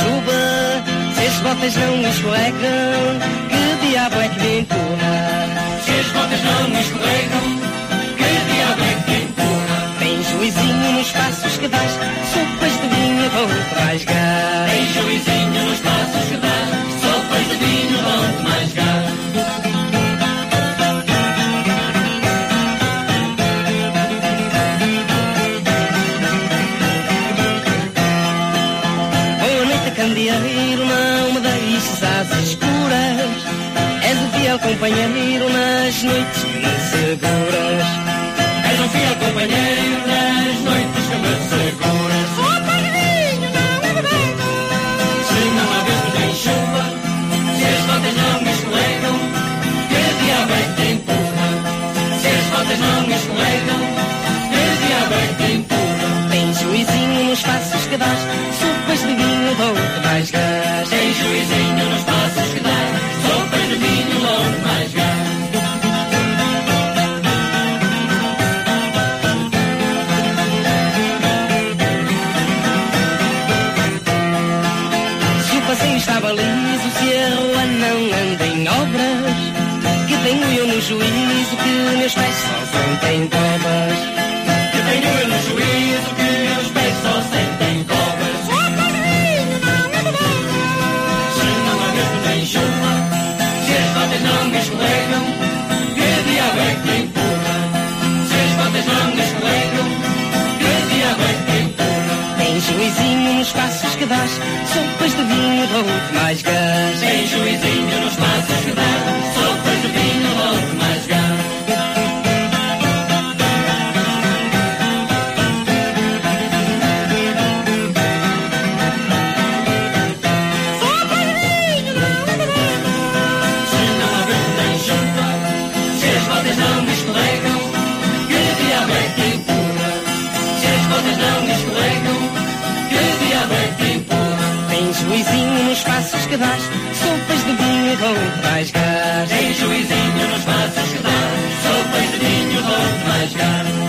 Chuva, se as botas não escorregam, que diabo é que me empurra? Se as botas não escorregam, que diabo é que te empurra? Tem juizinho nos passos que dás, sopas de vinho vão-te rasgar. Tem juizinho nos passos que dás, me seguras. És um fiel companheiro nas noites que me seguras. Sopas de vinho não embebedam. Se não há vento nem chuva, se as botas não escorregam, que diabo é que te empurra? Se as botas não escorregam, que diabo é que te empurra? Tem juizinho nos passos que dás, sopas de vinho vão-te mais gás. Tem juizinho nos sentem cobras. Que tenho eu no juízo que meus pés só sentem cobras. Embebedam. Se não há vento nem chuva, se as botas não escorregam, que diabo é que empurra? Se as botas não escorregam, que diabo é que empurra? Tem juizinho nos passos que dás, sopas de vinho vão-te mais gás. Vão-te mais gás. Tem juizinho nos passos que dá, sopas de vinho vão-te mais gás.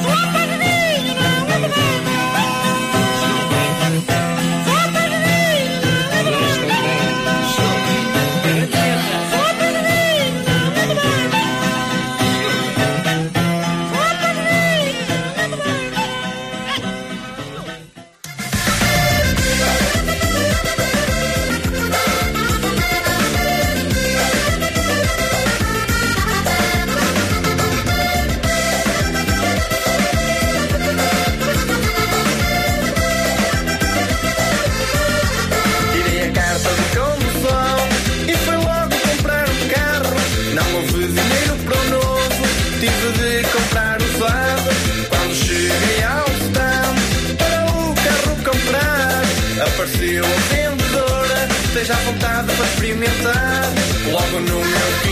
Logo no meu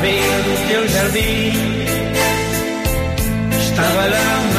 beira do teu jardim. Estava lá uma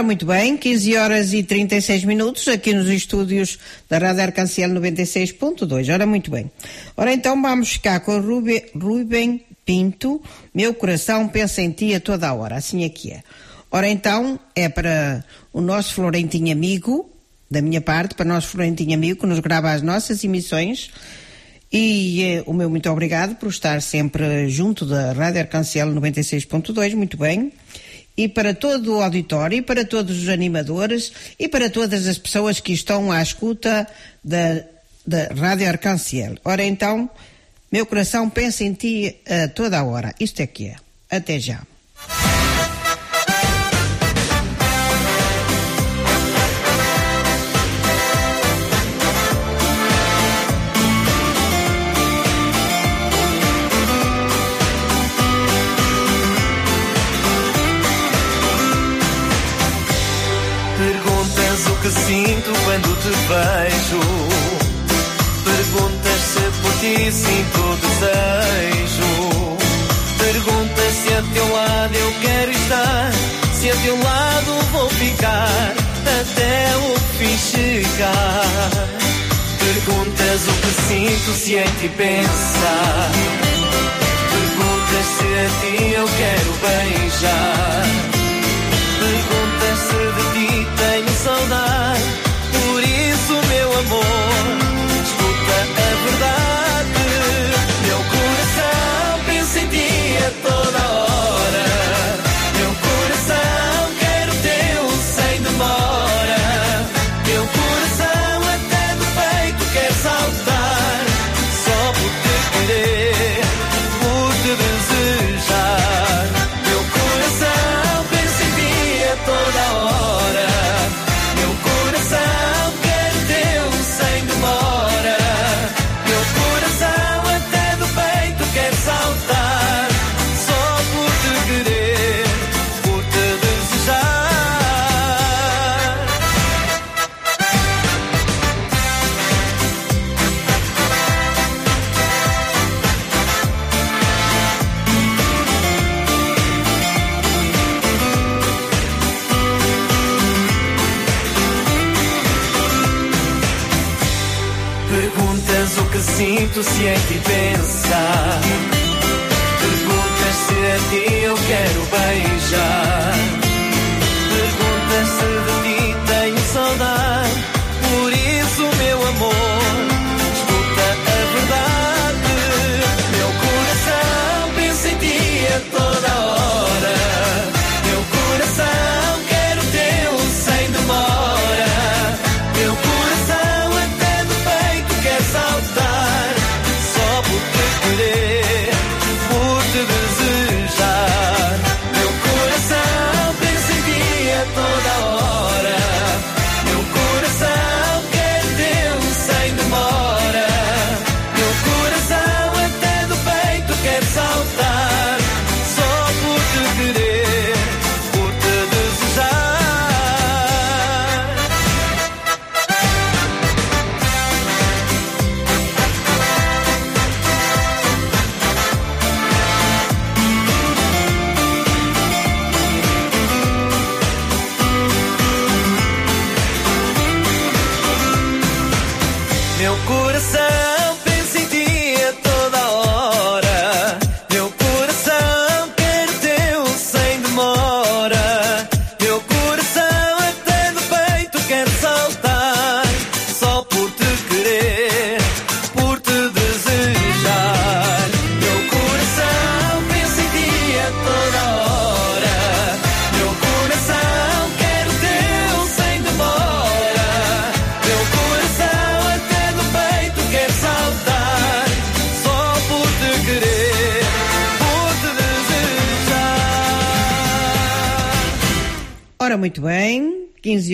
Ora, muito bem, 15 horas e 36 minutos aqui nos estúdios da Rádio Arcanciel 96.2. Ora, muito bem. Ora, então vamos ficar com Ruben, Ruben Pinto, Meu Coração Pensa em Ti a toda a hora. Assim é que é. Ora, então, é para o nosso Florentinho amigo, da minha parte, para o nosso Florentinho amigo, que nos grava as nossas emissões. E eh, o meu muito obrigado por estar sempre junto da Rádio Arcanciel 96.2, muito bem. E para todo o auditório, e para todos os animadores, e para todas as pessoas que estão à escuta da, da Rádio Arcanciel. Ora então, meu coração pensa em ti a toda a hora. Isto é que é. Até já. Quando te vejo. Perguntas se por ti sinto desejo. Perguntas se a teu lado eu quero estar. Se a teu lado vou ficar até o fim chegar. Perguntas o que sinto se em ti pensar. Perguntas se a ti eu quero beijar.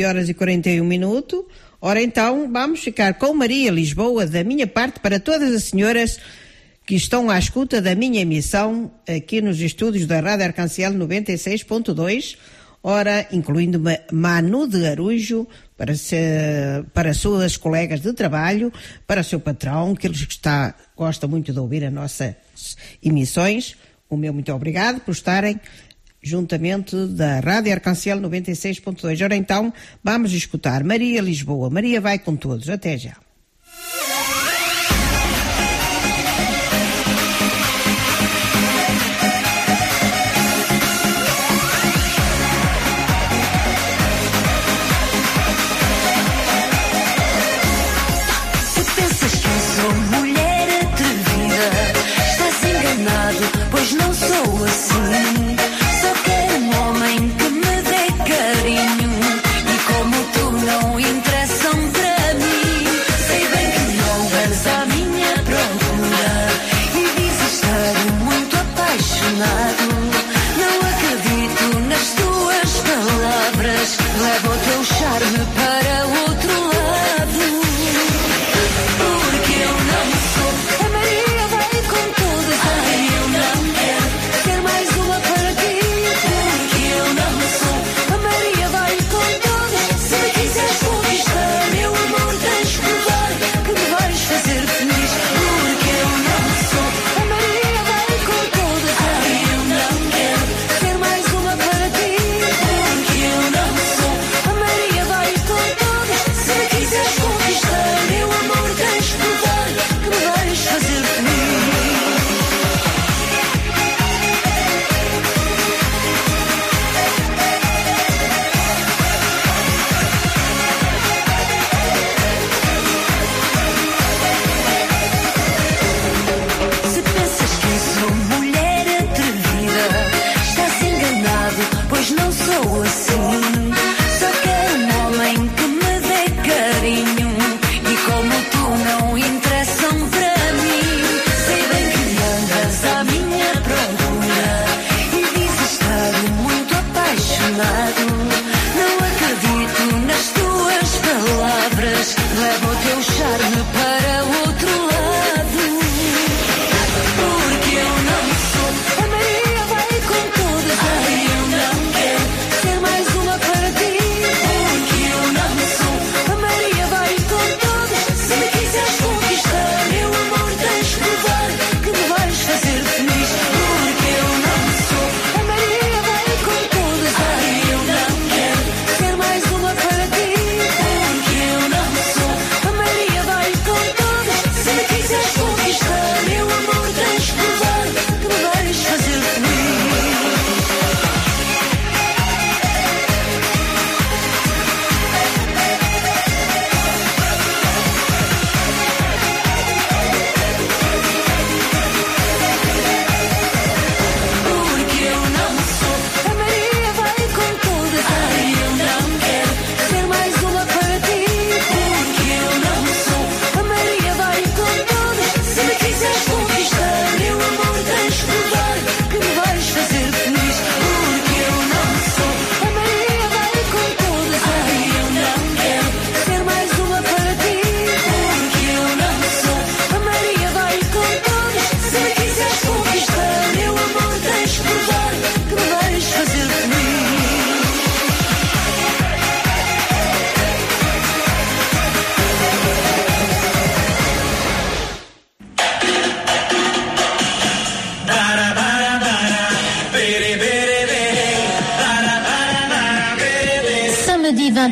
Horas e 41 minutos. Ora, então, vamos ficar com Maria Lisboa, da minha parte, para todas as senhoras que estão à escuta da minha emissão aqui nos estúdios da Rádio Arcanciel 96.2. Ora, incluindo Ma- Manu de Arujo, para, se, para suas colegas de trabalho, para o seu patrão, que ele está, gosta muito de ouvir as nossas emissões. O meu muito obrigado por estarem juntamente da Rádio Arcancel 96.2. Ora então, vamos escutar Maria Lisboa. Maria vai com todos. Até já.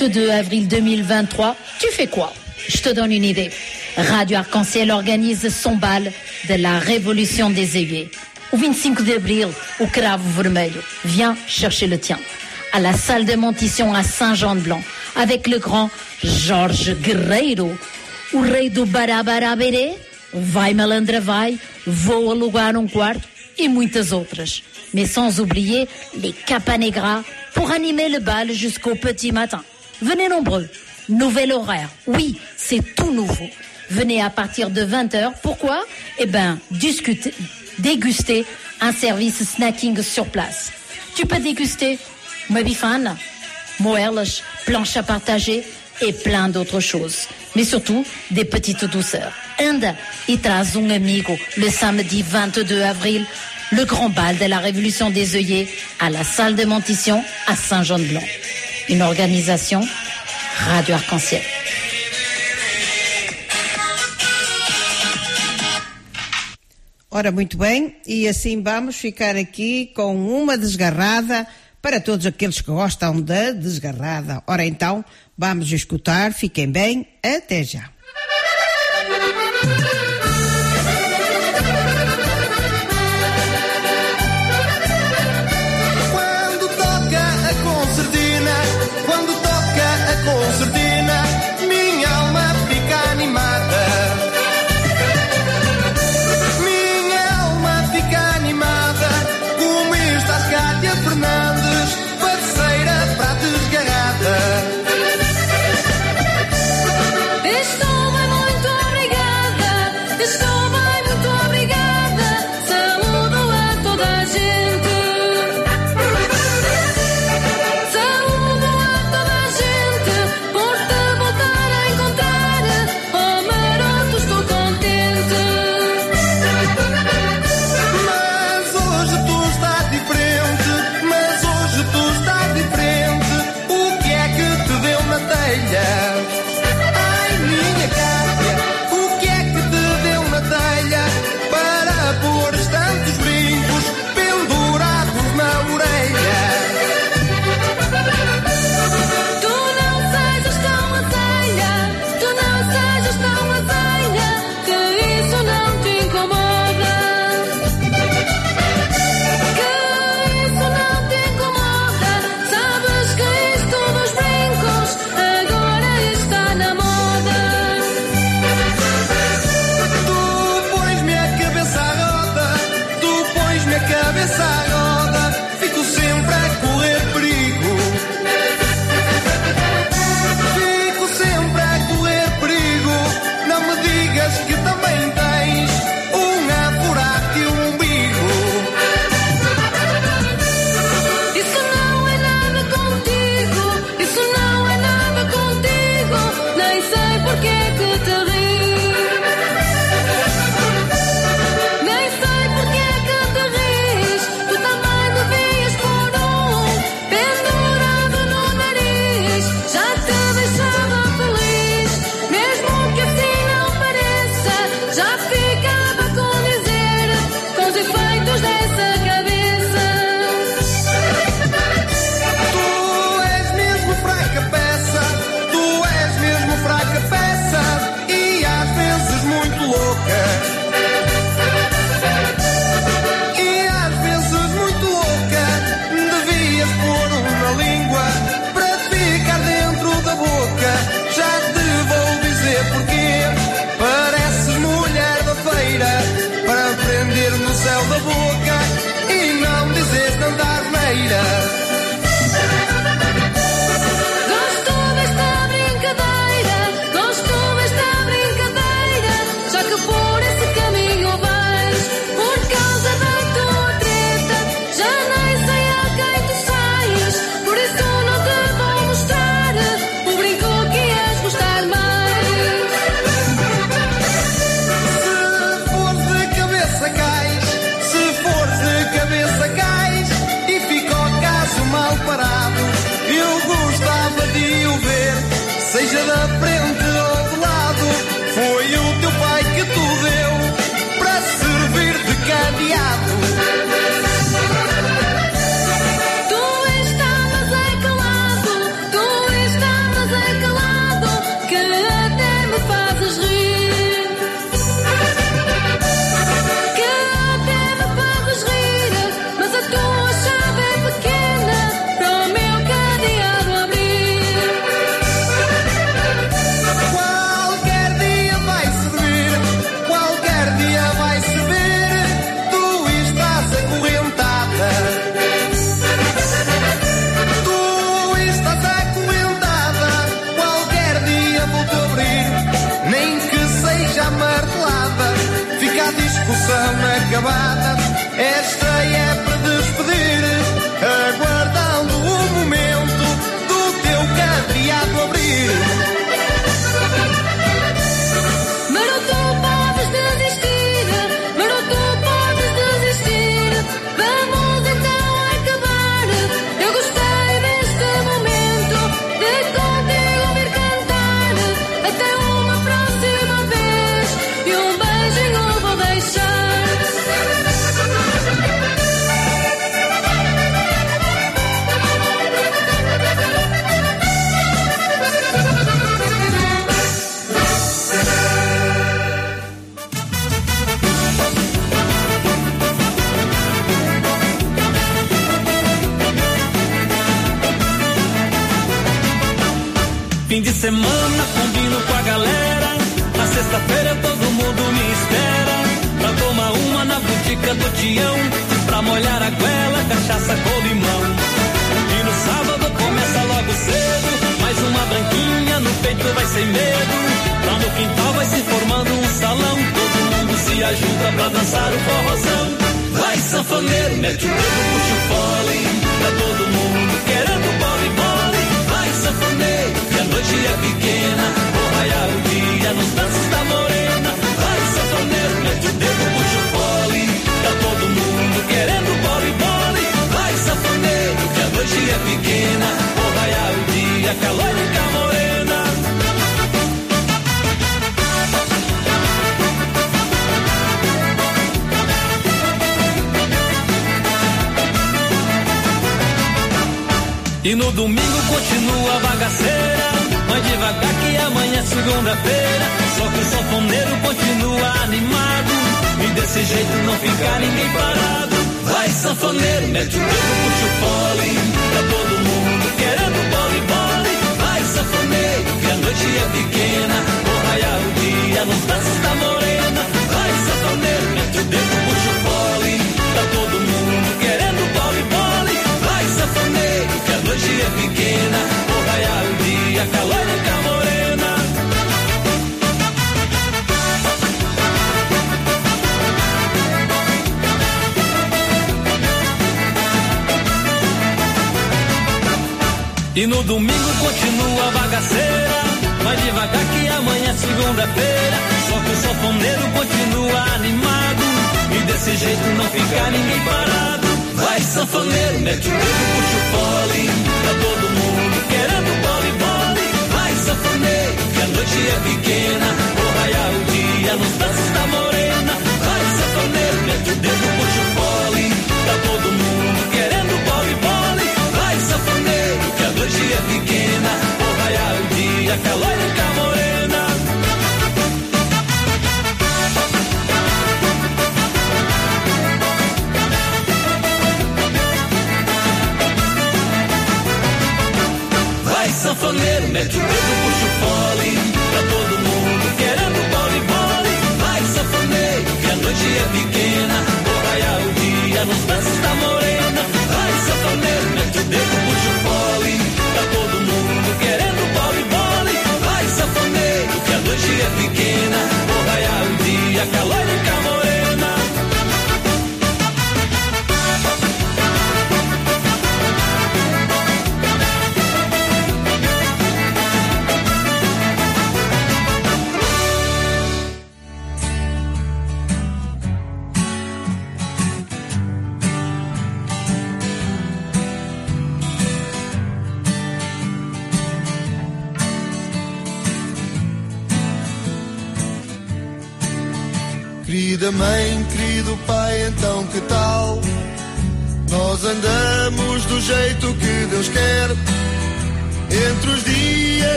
22 avril 2023, tu fais quoi? Je te donne une idée. Radio Arc-en-Ciel organise son bal de la Révolution des Aiguilles. O 25 de abril, Cravo Vermelho. Viens chercher le tien. À la salle de Montition à Saint-Jean-de-Blanc, avec le grand Jorge Guerreiro. O rei do Barabaraberé, Vai Malandra Vai, Vou alugar um quarto et muitas outras. Mais sans oublier les Capanegra pour animer le bal jusqu'au petit matin. Venez nombreux. Nouvel horaire. Oui, c'est tout nouveau. Venez à partir de 20h. Pourquoi? Eh bien, déguster un service snacking sur place. Tu peux déguster Mobifan, Moerlech, planche à partager et plein d'autres choses. Mais surtout, des petites douceurs. Inde, y tras un amigo le samedi 22 avril, le grand bal de la révolution des œillets à la salle de mentition à Saint-Jean-de-Blanc. une organisation Radio Arc-en-Ciel. Ora, muito bem, e assim vamos ficar aqui com uma desgarrada para todos aqueles que gostam da desgarrada. Ora então, vamos escutar, fiquem bem, até já. Espera. Pra tomar uma na botica do Tião. Pra molhar a goela, cachaça com limão. E no sábado começa logo cedo. Mais uma branquinha no peito vai sem medo. Lá no quintal vai se formando um salão. Todo mundo se ajuda pra dançar o forrozão. Vai sanfoneiro, mete o dedo, puxa o fole. Pra todo mundo querendo bole, bole. Vai sanfoneiro, que a noite é pequena. Vou raiar o dia pequena. Vou raiar o dia, calor e com a morena. E no domingo continua a bagaceira. Mas devagar que amanhã é segunda-feira. Só que o sanfoneiro continua animado. E desse jeito não fica ninguém parado. Vai sanfoneiro, mete o dedo, puxa o fole. Pra todo mundo querendo bole, bole. Vai sanfoneiro, que a noite é pequena. Vou raiar o dia nos danços da morena. Vai sanfoneiro, mete o dedo, puxa o fole. Tá todo mundo querendo bole, bole. Vai sanfoneiro, que a noite é pequena. Vou raiar o dia, calor e a morena. E no domingo continua a bagaceira. Vai devagar que amanhã é segunda-feira. Só que o sanfoneiro continua animado. E desse jeito não fica ninguém parado. Vai sanfoneiro, mete o dedo, puxa o fole. Pra todo mundo querendo bole, bole. Vai sanfoneiro, que a noite é pequena. Vou raiar o dia nos danços da morena. Vai sanfoneiro, mete o dedo, puxa o fole.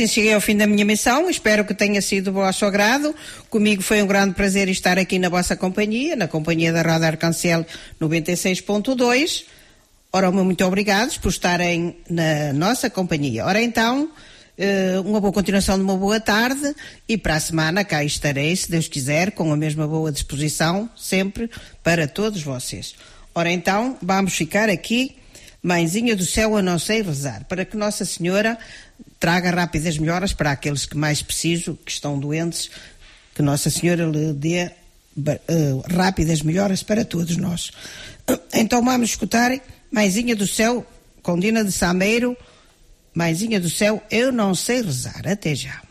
Assim cheguei ao fim da minha missão. Espero que tenha sido do vosso agrado. Comigo foi um grande prazer estar aqui na vossa companhia, na companhia da Rádio Arcancel 96.2. Ora, muito obrigados por estarem na nossa companhia. Ora, então, eh, uma boa continuação de uma boa tarde e para a semana cá estarei, se Deus quiser, com a mesma boa disposição, sempre para todos vocês. Ora, então, vamos ficar aqui, Mãezinha do Céu, eu não sei rezar, para que Nossa Senhora traga rápidas melhoras para aqueles que mais precisam, que estão doentes, que Nossa Senhora lhe dê uh, rápidas melhoras para todos nós. Então vamos escutar Mãezinha do Céu, com Dina de Sameiro, Mãezinha do Céu, eu não sei rezar. Até já.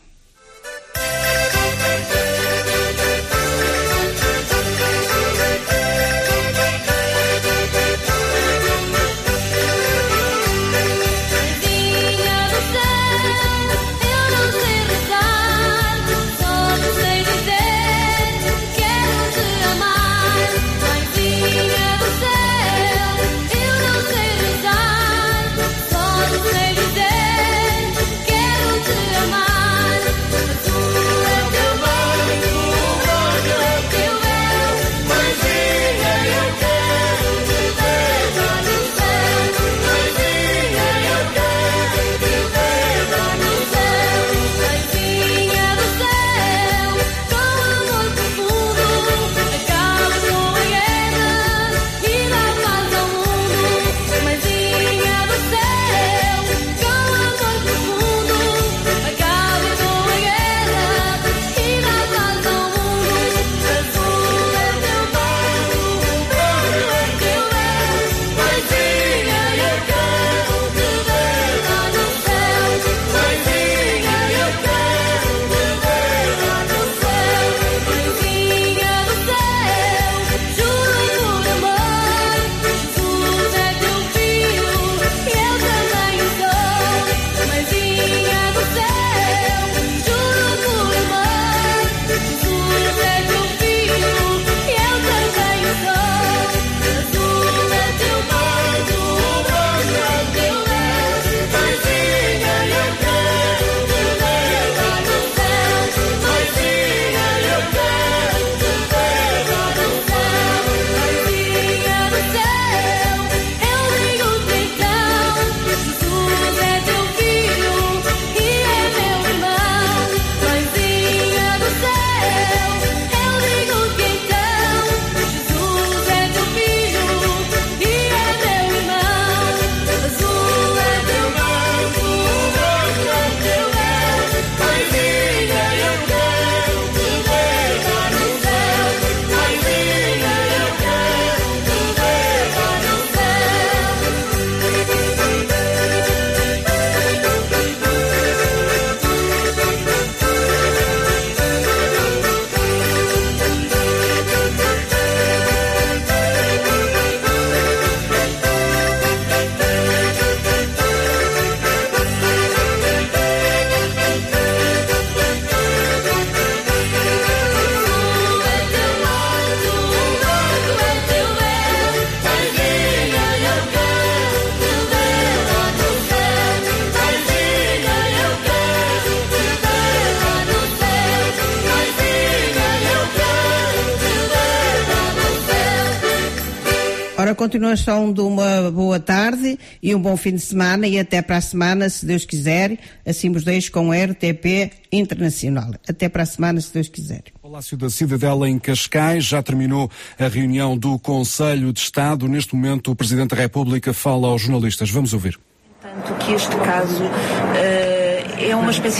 Continuação de uma boa tarde e um bom fim de semana e até para a semana, se Deus quiser. Assim vos deixo com a RTP Internacional. Até para a semana, se Deus quiser. Palácio da Cidadela em Cascais já terminou a reunião do Conselho de Estado. Neste momento, o Presidente da República fala aos jornalistas. Vamos ouvir. Tanto que este caso eh, é uma espécie